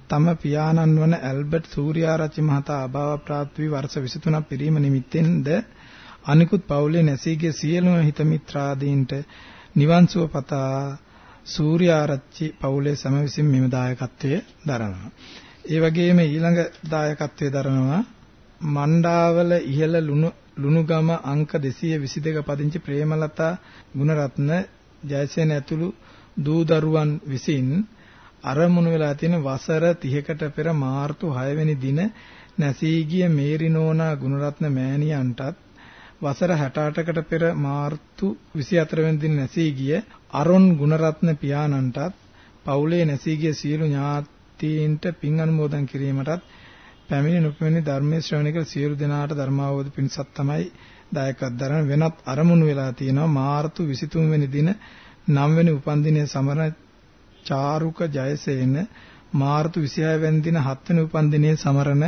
තම පියාණන් වන ඇල්බර්ට් සූර්යාරච්චි මහතා අභාව ප්‍රාප්ති වර්ෂ 23ක් පිරීම නිමිත්තෙන්ද අනිකුත් පවුලේ නැසීගේ සියලුම හිත මිත්‍රාදීන්ට නිවන් සුව පතා සූර්යාරච්චි පවුලේ සම විසින් මෙම දායකත්වයේ දරනවා. ඒ වගේම ඊළඟ දායකත්වයේ දරනවා මණ්ඩාවල ඉහළ ලුණු ලුණුගම අංක 222 පදිංචි ප්‍රේමලතා ගුණරත්න ජයසේන ඇතුළු දූ දරුවන් විසින් අරමුණු වෙලා තියෙන වසර 30කට පෙර මාර්තු 6 වෙනි දින නැසී ගිය මේරිනෝනා ගුණරත්න මෑණියන්ටත් වසර 68කට පෙර මාර්තු 24 වෙනි දින නැසී ගිය අරුන් ගුණරත්න පියාණන්ටත් පවුලේ නැසී ගිය සියලු ඥාතීන්ට පින් අනුමෝදන් කිරීමටත් පැමිණි නොපැමිණි ධර්මයේ ශ්‍රවණය කළ සියලු දෙනාට ධර්මාවෝද පිණිසත් තමයි දායකත්ව දරන වෙනත් අරමුණු වෙලා තියෙනවා. මාර්තු 23 වෙනි දින 9 වෙනි උපන්දිනයේ සමරන චාරුක ජයසේන මාර්තු 26 වෙනි දින 7 වෙනි උපන්දිනයේ සමරන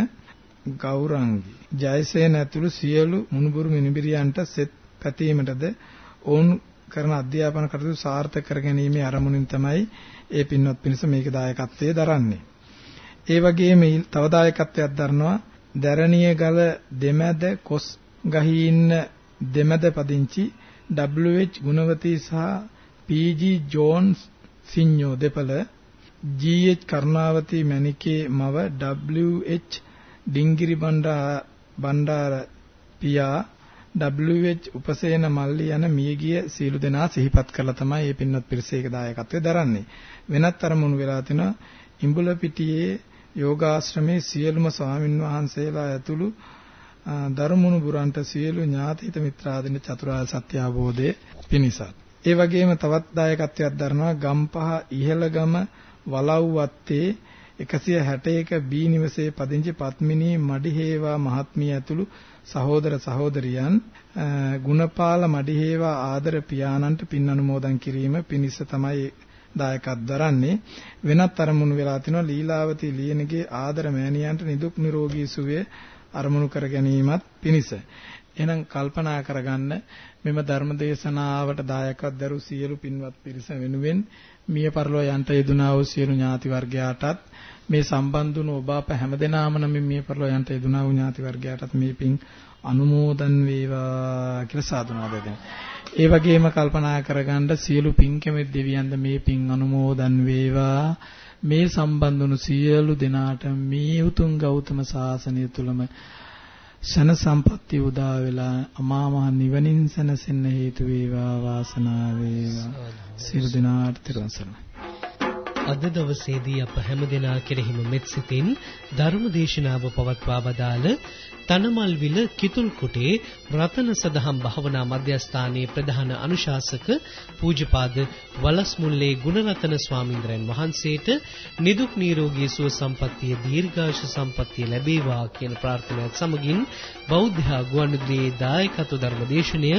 ගෞරංගි. ජයසේන ඇතුළු සියලු මුණුබුරු මිනිබිරියන්ට සෙත් පැතීමටද ඔවුන් කරන අධ්‍යාපන කටයුතු සාර්ථක කර ගැනීමේ අරමුණින් තමයි ඒ පින්වත් පිරිස මේක දායකත්වයේ දරන්නේ. ඒ වගේම තව දායකත්වයක් දරනවා දැරණිය ගල දෙමැද කොස් ගහී ඉන්න දෙමැද පදිංචි WH ගුණවතී සහ PG ජෝන්ස් සිඤ්ඤෝ දෙපළ GH කරුණාවතී මණිකේ මව WH ඩිංගිරි බණ්ඩා බණ්ඩාර පියා WH උපසේන මල්ලි යන මියගිය සීළු දෙනා සිහිපත් කරලා තමයි මේ පින්වත් පිරිසේක දායකත්වය දරන්නේ. වෙනත් අරමුණු වෙලා තිනවා ඉඹුල පිටියේ යෝගාශ්‍රමේ සියලුම ස්වාමින් වහන්සේලා ඇතුළු ධර්මුණු බුරන්ට සියලු ඥාතිත මිත්‍රාදීන් චතුරාර්ය සත්‍ය අවබෝධයේ පිණිසත්. ඒ වගේම තවත් දායකත්වයක් දරනවා ගම්පහ ඉහළගම වලව්වත්තේ 161 බී නිවසේ පදිංචි පත්මිනී මඩිහේවා මහත්මිය ඇතුළු සහෝදර සහෝදරියන් ගුණපාල මඩිහේවා ආදර පියාණන්ට පින් අනුමෝදන් කිරීම පිණිස තමයි දායකත්ව දරන්නේ වෙනත් අරමුණු වෙලා තිනවා ලීලාවතී ලියනගේ ආදර මෑණියන්ට නිදුක් නිරෝගී සුවය අරමුණු කර ගැනීමත් පිණිස එහෙනම් කල්පනා කරගන්න මෙම ධර්ම දේශනාවට දායකත්ව දරු සියලු පින්වත් පිරිස වෙනුවෙන් මිය පරලෝ යන්ට යෙදුනා වූ සියලු ඥාති වර්ගයාටත් මේ සම්බන්ධ වුණු ඔබ අප හැමදෙනාම නම් මිය පරලෝ යන්ට යෙදුනා වූ ඥාති වර්ගයාටත් මේ පින් අනුමෝදන් වේවා කියලා සාදුනාද දෙන්න. ඒ වගේම කල්පනා කරගන්න සියලු පින් කැමති දෙවියන්ද මේ පින් අනුමෝදන් වේවා. මේ සම්බන්ධ වුණු සියලු දෙනාට මේ උතුම් ගෞතම සාසනය තුලම ශන සම්පත්තිය උදා වෙලා අමා මහ නිවනින් සැනසෙන්න හේතු වේවා වාසනාව වේවා සියලු දෙනාට තෙරුවන් සරණයි අද දවසේදී අප හැමදෙනා කෙරෙහිම මෙත් සිතින් ධර්ම දේශනාව පවත්වා වදාළ තනමල්විල කිතුල් කුටේ රතන සදහම් භාවනා මධ්‍යස්ථානයේ ප්‍රධාන අනුශාසක පූජ්‍යපාද වලස්මුල්ලේ ගුණරතන ස්වාමින්ද්‍රයන් වහන්සේට නිදුක් නිරෝගී සුව සම්පන්නිය දීර්ඝාෂ සම්පන්නිය ලැබේවා කියන ප්‍රාර්ථනාවත් සමගින් බෞද්ධ ගුවන්විදුලියේ දායකත්ව ධර්මදේශනය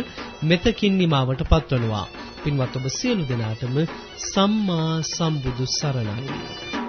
මෙතකින් නිමවට පත්වනවා. පින්වත් ඔබ සියලු දෙනාටම සම්මා සම්බුදු සරණයි.